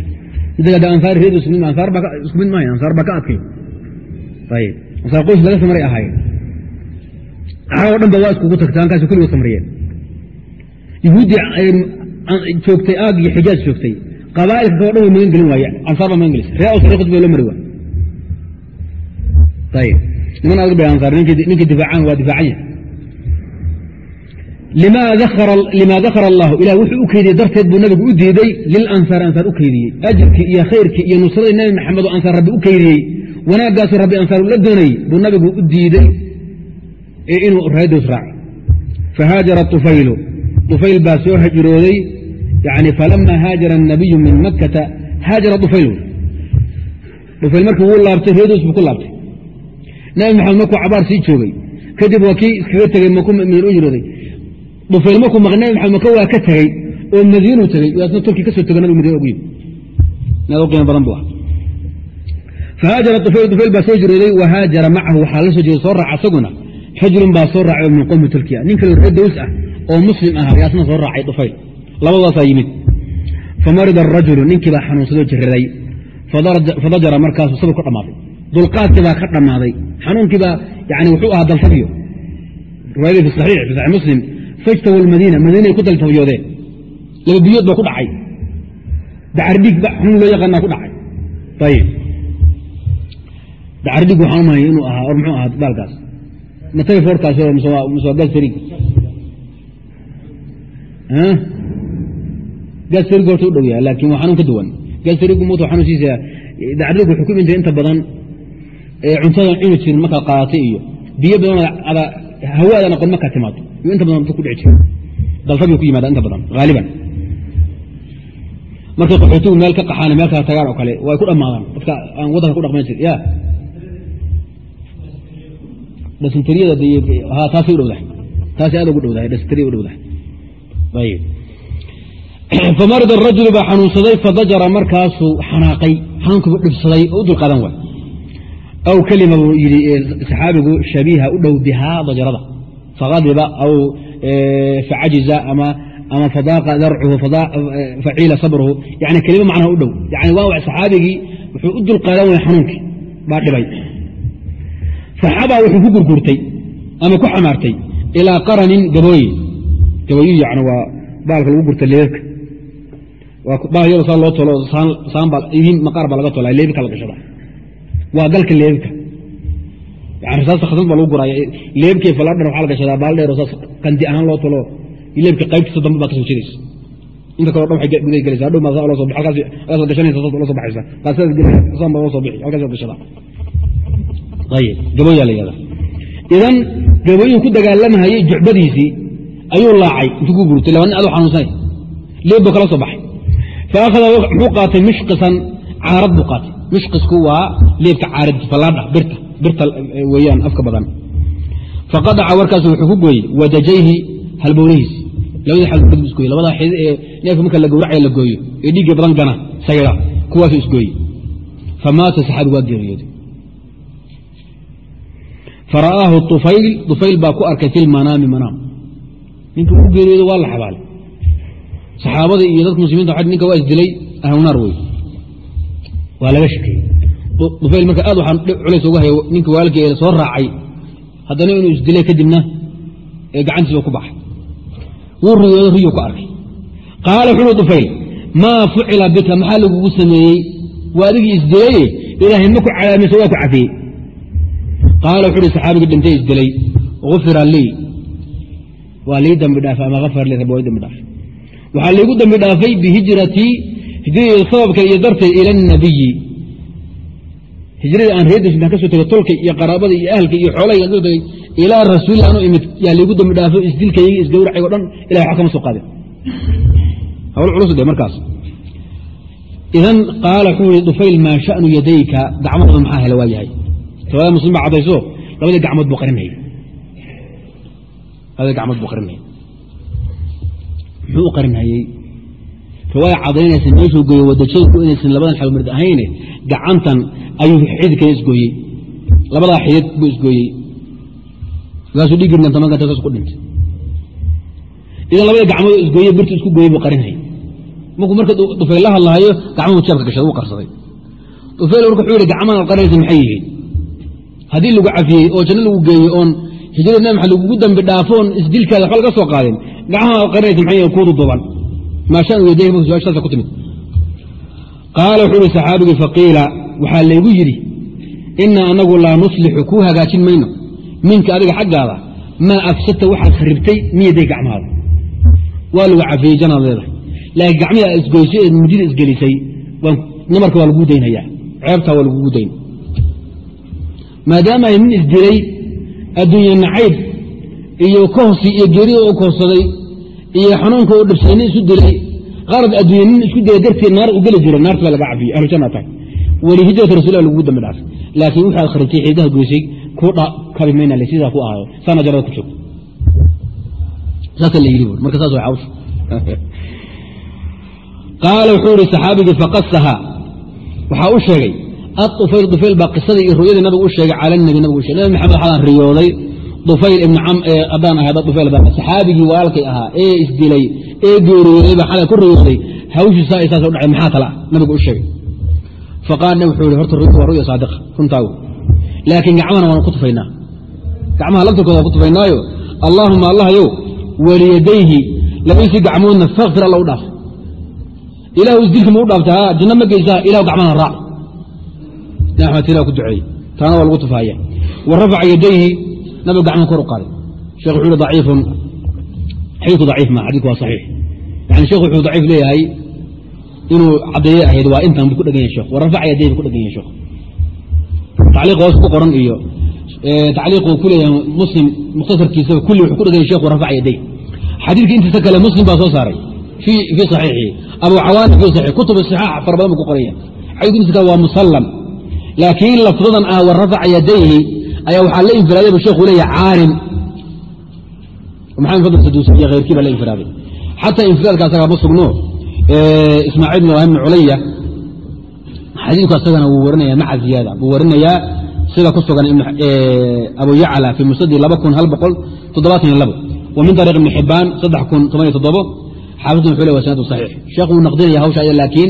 midda ansaar reer muslim ansaar baa isku mid maayo ansaar baa ka adkay. Ayib ansaar qoys laga samaray ahaayeen carab o dhan ba waa iskugu tagta halkaas kulligood samriyeen yahuuddii joogtay aag iyo xijaaj joogtay. Qabaa'ilka kao dhan way magan gelin waaye ansaar baa magan gelisa ree awsar qud ba loo mari waay ninkii difaacaan waa difaacanya limaa dakara allah ilah wuxuu u keydiyey darteed buu nabigu u diiday lilansaar ansaar u keydiyey ajirkii iyo khayrkii iyo nusradii nabi maxamedo ansaar rabbi u keydiyey wanaaggaasuu rabbi ansaaru la doonayey buu nabigu u diiday inuu raadiis raaco fahaajara ufaylu ufayl baa soo hajirooday n falama haajara الnabiyu min makata haajara ufayl ufayl markii wuu laabtay reedus buu ku laabtay nabi maxamed markuu cabaar sii joogay kadib waa kii iskaga tegey mmin u jirooday dufayl markuu maql nabi maxamed maka waa ka tegey oo madiinuu tegey waasna turki ka soo tego madiina ugu yimi naad qiimo badan bu ah. Fahaajara dufayl dufayl baa soo jirooday wa haajara macahu waxaa la soo jeeda soo raaca isaguna rajulun baa soo raacay min qowmi turkiya. Nin kaloo reer daws ah oo muslim ah yaasna soo raacay dufayl labadaasaa yimid. Famarida arajulu ninkii baa xanuunsadoo jiraday fadajara markaasuu sabir ku dulqaadkii baa ka dhammaaday. Xanuunkii baa yani wuxuu ahaa dalfabyo riwaayadii fi saxiix fi saxiix muslim fajtaw lmadiina madiinay ku dalfabyoodeen laba biyood baa ku dhacay. Dacardhiig xanuun loo yaqaanaa ku dhacay. Ayib dacardhig waxaan umahaya inuu ahaa or muxuu ahaa baalkaas matay foorkaas gaasrig gaasrig horta u dhow yahay laakin waa xanuun ka duwan. Gaasrigu mut xanuunsiisa dacardhig wuxuu ku imintay inta badan cuntadan cuni jirin markaad qaadatay iyo biyo badan ada hawaada noqon markaad timaado yuu inta badan ku dhici jira daltabuu ku yimaada inta badan haaliban markay qaxootigu meel ka qaxaan meel kala tagaan oo kale way ku dhammaadaan. Dadka aan waddanka ku dhaqman jir ya dhasintariyada taasay u dhowdahay. Taasay aad ugu dhowdahay dhasintariyada u dhowdahay. Ayib. Famarida arajulu baa xanuunsaday fadajara markaasuu xanaaqay xanuunkiibu dhibsaday oo u dulqaadan waay aw kelima buu yidhi saxaabigu shabiiha u dhow bihaa dajarada faadiba aw facajiza ama fadaaqa darcuhu faciila sabruhu yani kelimo macnaha u dhow yani waa saxaabigii wuxuu u dulqaadan waya xanuunkii baa dhibay faxabaa wuxuu ku gurgurtay ama ku xamaartay ilaa qaranin gabooye gabooyu yani waa baalka lagu gurta leebka baal yado saa loo tolo saanbaidiin maqaar baa laga tola leebka la gashada waa galka leebka yani rasaasta khasad baa lagu guraya. Leebkii faladhan waxaa la gashadaa baal oo saas qandi ahaan loo tolo. Leebka qaybtiisa dambe baa ka soo inta kaleo dhan waxay guday gelaysa hadhow maa loo soo halkaas gashanaysa saas loo soo baxaysa. Qaasadas gelaysa saan baa loo soo bixi halkaas gashadaa ayib gabooyaa la yihahda idan gabooyuhu ku dagaalamahayey jucbadiisii ayuu laacay. Intuu ku gurtay laba nin adoo xanuunsanay leeb buu kala soo baxay. Fa akhada muxuu qaatay mishqisan caarad buu qaatay mishqisku waa leebka caarad fallaadha birta birta weeyaan afka badan. Faqadaca warkaasu wuxuu ku gooyey wadajayhi halbowlihiisi labadii isgooye labada xid ee neefka marka la gowracaya la gooyo ee dhiigga badan gana sayda kuwaasu isgooye famaata saxaabi waa geeriyooday fara'aahu ufayl ufayl baa ku arkay fi lmanaami manaam. Ninkii u geeriyooda waa la xabaalay. Saxaabada iyo dadka muslimiinta ninka waa isdilay ahlunaar wey waa laga shekeeyey ufayl marka aad waxaan culays uga haya ninka waalkii soo raacay haddana inuu isdilay kadibna gacantiisa ku baxay. Wuu riyooda riyo ku arkay. Qaala wuxuu ui ufayl maa fucila bika? Maxaa lagugu sameeyey? Waa adigii isdilaye ilaahay ma ku calaamayso waa ku cafiyey. Qaala wuxu uhi saxaabigii dhintay isdilay ufira lii. Waa lii dambi dhaafay ama afar lii rab dambi dhaafay. Waxaa laygu dambi dhaafay bihijratii sababka iyo darteed ila nabiyi. Hijradii aan reer dashintaan ka soo tegay tolka iyo qaraabada iyo ahalka iyo xoolahay aan soo tegay ilaa rasuuli anu imid yaa laygu dambi dhaafay isdilkaygi isgawracay o dhan ilahay wax kama soo qaadin hawl culus dhe markaas. Idan qaala wuxuu yihi dufayl maa shanu yadayka? Gacmahooda maxaa hele waa yahay. Riwaaya muslim baa caddayso labadii gacmood buu qarinayay labadii gacmood buu qarinayay muxuu u qarinhayey riwaaya cadaynaysa meeshuu gooye wadajayku inaysan labadan xalmard ahayne gacantan ayuu xididkana isgooyey. Labadaa xidid buu isgooyey. Markaasuu dhiggii dantamankanta saas ku dhintay. Idan labadii gacmood isgooye birtu isku gooyey buu qarinhayay markuu marka dufayl la hadlahayo gacmuhu jeebka gashaday wuu qarsaday. Dufayl marka wuxuu yihi gacmahan ad qarinaysa maxay yihiin? Haddii lagu cafiyey oo janno lagu geeyey oon hijrada lagugu dambi dhaafo oon isdilkaada waxba laga soo qaadin. Gacmaha ad qarinaysa maxay yihiin? Kuudu duban maa shanu yaday marka su'aasha ku qaala wuxuu ihi saxaabigii faqiila waxaa laygu yidhi inaa anagu laa nuslixu kuu hagaajin mayno minka adiga xaggaada maa afsadta waxaad kharibtay miyaday gacmahaada waa lagu cafiyey janaad leedahay laakiin gacmihii isgoysay eed mudida isgelisay namarka waa laguu daynhayaa ceebtaa waa lagugu dayn maadaama ay nin isdilay adduunye nacayb iyo kohsi iyo geerida u kohsaday iyo xanuunka u dhibsay nin isu dilay qarad adduunye nin isku dilay darteed naar u geli jiro naarta baa laga cafiyey ahlujanna tahay. Weli hijrata rasulilah lagugu dambi dhaafay laakiin waxaad kharibtay xididaha goysay ku kabi mayna le sidaa ku ahaado saana jarada ku joogto saasa la yidhi bu marka saas way cawsha qaala wuxuu ihi saxaabigii faqasaha. Waxaa u sheegay aufayl dufayl baa qisadii iyo ru'yadii nabigu u sheegay cala nabi nabigu sheegay. Nabi maxamed waxaadaan riyooday dufayl ibni cam haddaan ahay dufayl haddaan saxaabigii walaalkay ahaa ee isdilay ee geeriyooday baa xalay ku riyooday hawshiisa ay saas u dhacay maxaa kala ah u sheegay. Faqaal wuxuu yihi horta ru'yadu waa ru'ya saadiqa runtaagu laakiin gacmahana waanu ku tufaynaa. Gacmaha laftirkooda waan ku tufaynaayo allaahuma allahyow waliyadayhi labadiisii gacmoodna fakfir alla u dhaaf. Ilahu isdilki ma u dhaafta janno ma geysaa ilahu gacmahana raac. Tiraa ku duceeyey. Taana waa lagu tufaaya wa yadayhi nabiga gacmuhu kor u qaaday shekh wuxuu hi daciifun xadiidku daciif ma xadidku waa saxiix yani shekhu wuxuu daciif leeyahay inuu caddeeye ahayd waa intan buu ku dhegan yahay shekh wa rafaca yadayhi buu ku dhegan yahay shekh tacliiq hoos ku qoran iyo tacliiqu ku leeyahay muslim mukhtasarkiisaba kulli wuxuu ku dhegan yahay shekhu rafaca yadayh xadiidka intiisa kale muslim baa soo saaray fii saxiixihi abu cawaana fi saxiix kutub saxaax fara badan buu ku qoraya xadiidka intiisa kale waa musallam laakiin lafdadan ah wa rafaca yadayhi ayaa waxaa la infiraaday sheekhu leeyahay caalim. Maxamed fadl saduusi iyo khayrkii baa la infiraaday. Xataa infiraadka asagaa ma sugno. Ismaaciil bin ibrahim bn culaya xadiidku asagana wuu warinaya maca ziyaada. Buu warinayaa sida ku sugan abu yacla fi musadi wa min ariiq ibni xibaan xaafidun wuxuu le wa sanadu saxiix. Sheekhu wuu naqdinaya hawsha laakiin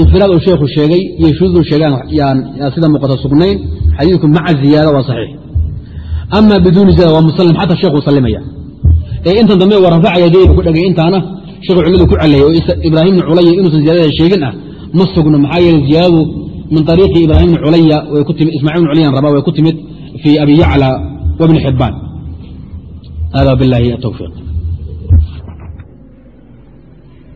infiraad uu sheekhu sheegay iyo shududu sheegaan yaan sida muuqata sugnayn xadiidku maca ziyaada waa saxiix. Ama biduuni ziyaada waa musalim xata sheekhu salimaya ee intan dambe waa rafaca yadayba ku dhegay intaana sheekhu culimadu ku celeeyay oo ibraahim bni culaya inuusan ziyadada sheegin ah. Ma sugno maxaa yeele ziyaadadu min ariiqi ibraahim culaya way ku timid ismacil bn culayan rabaa way ku timid fii abi yacla wabni xibaan hada bilahi atowfiiq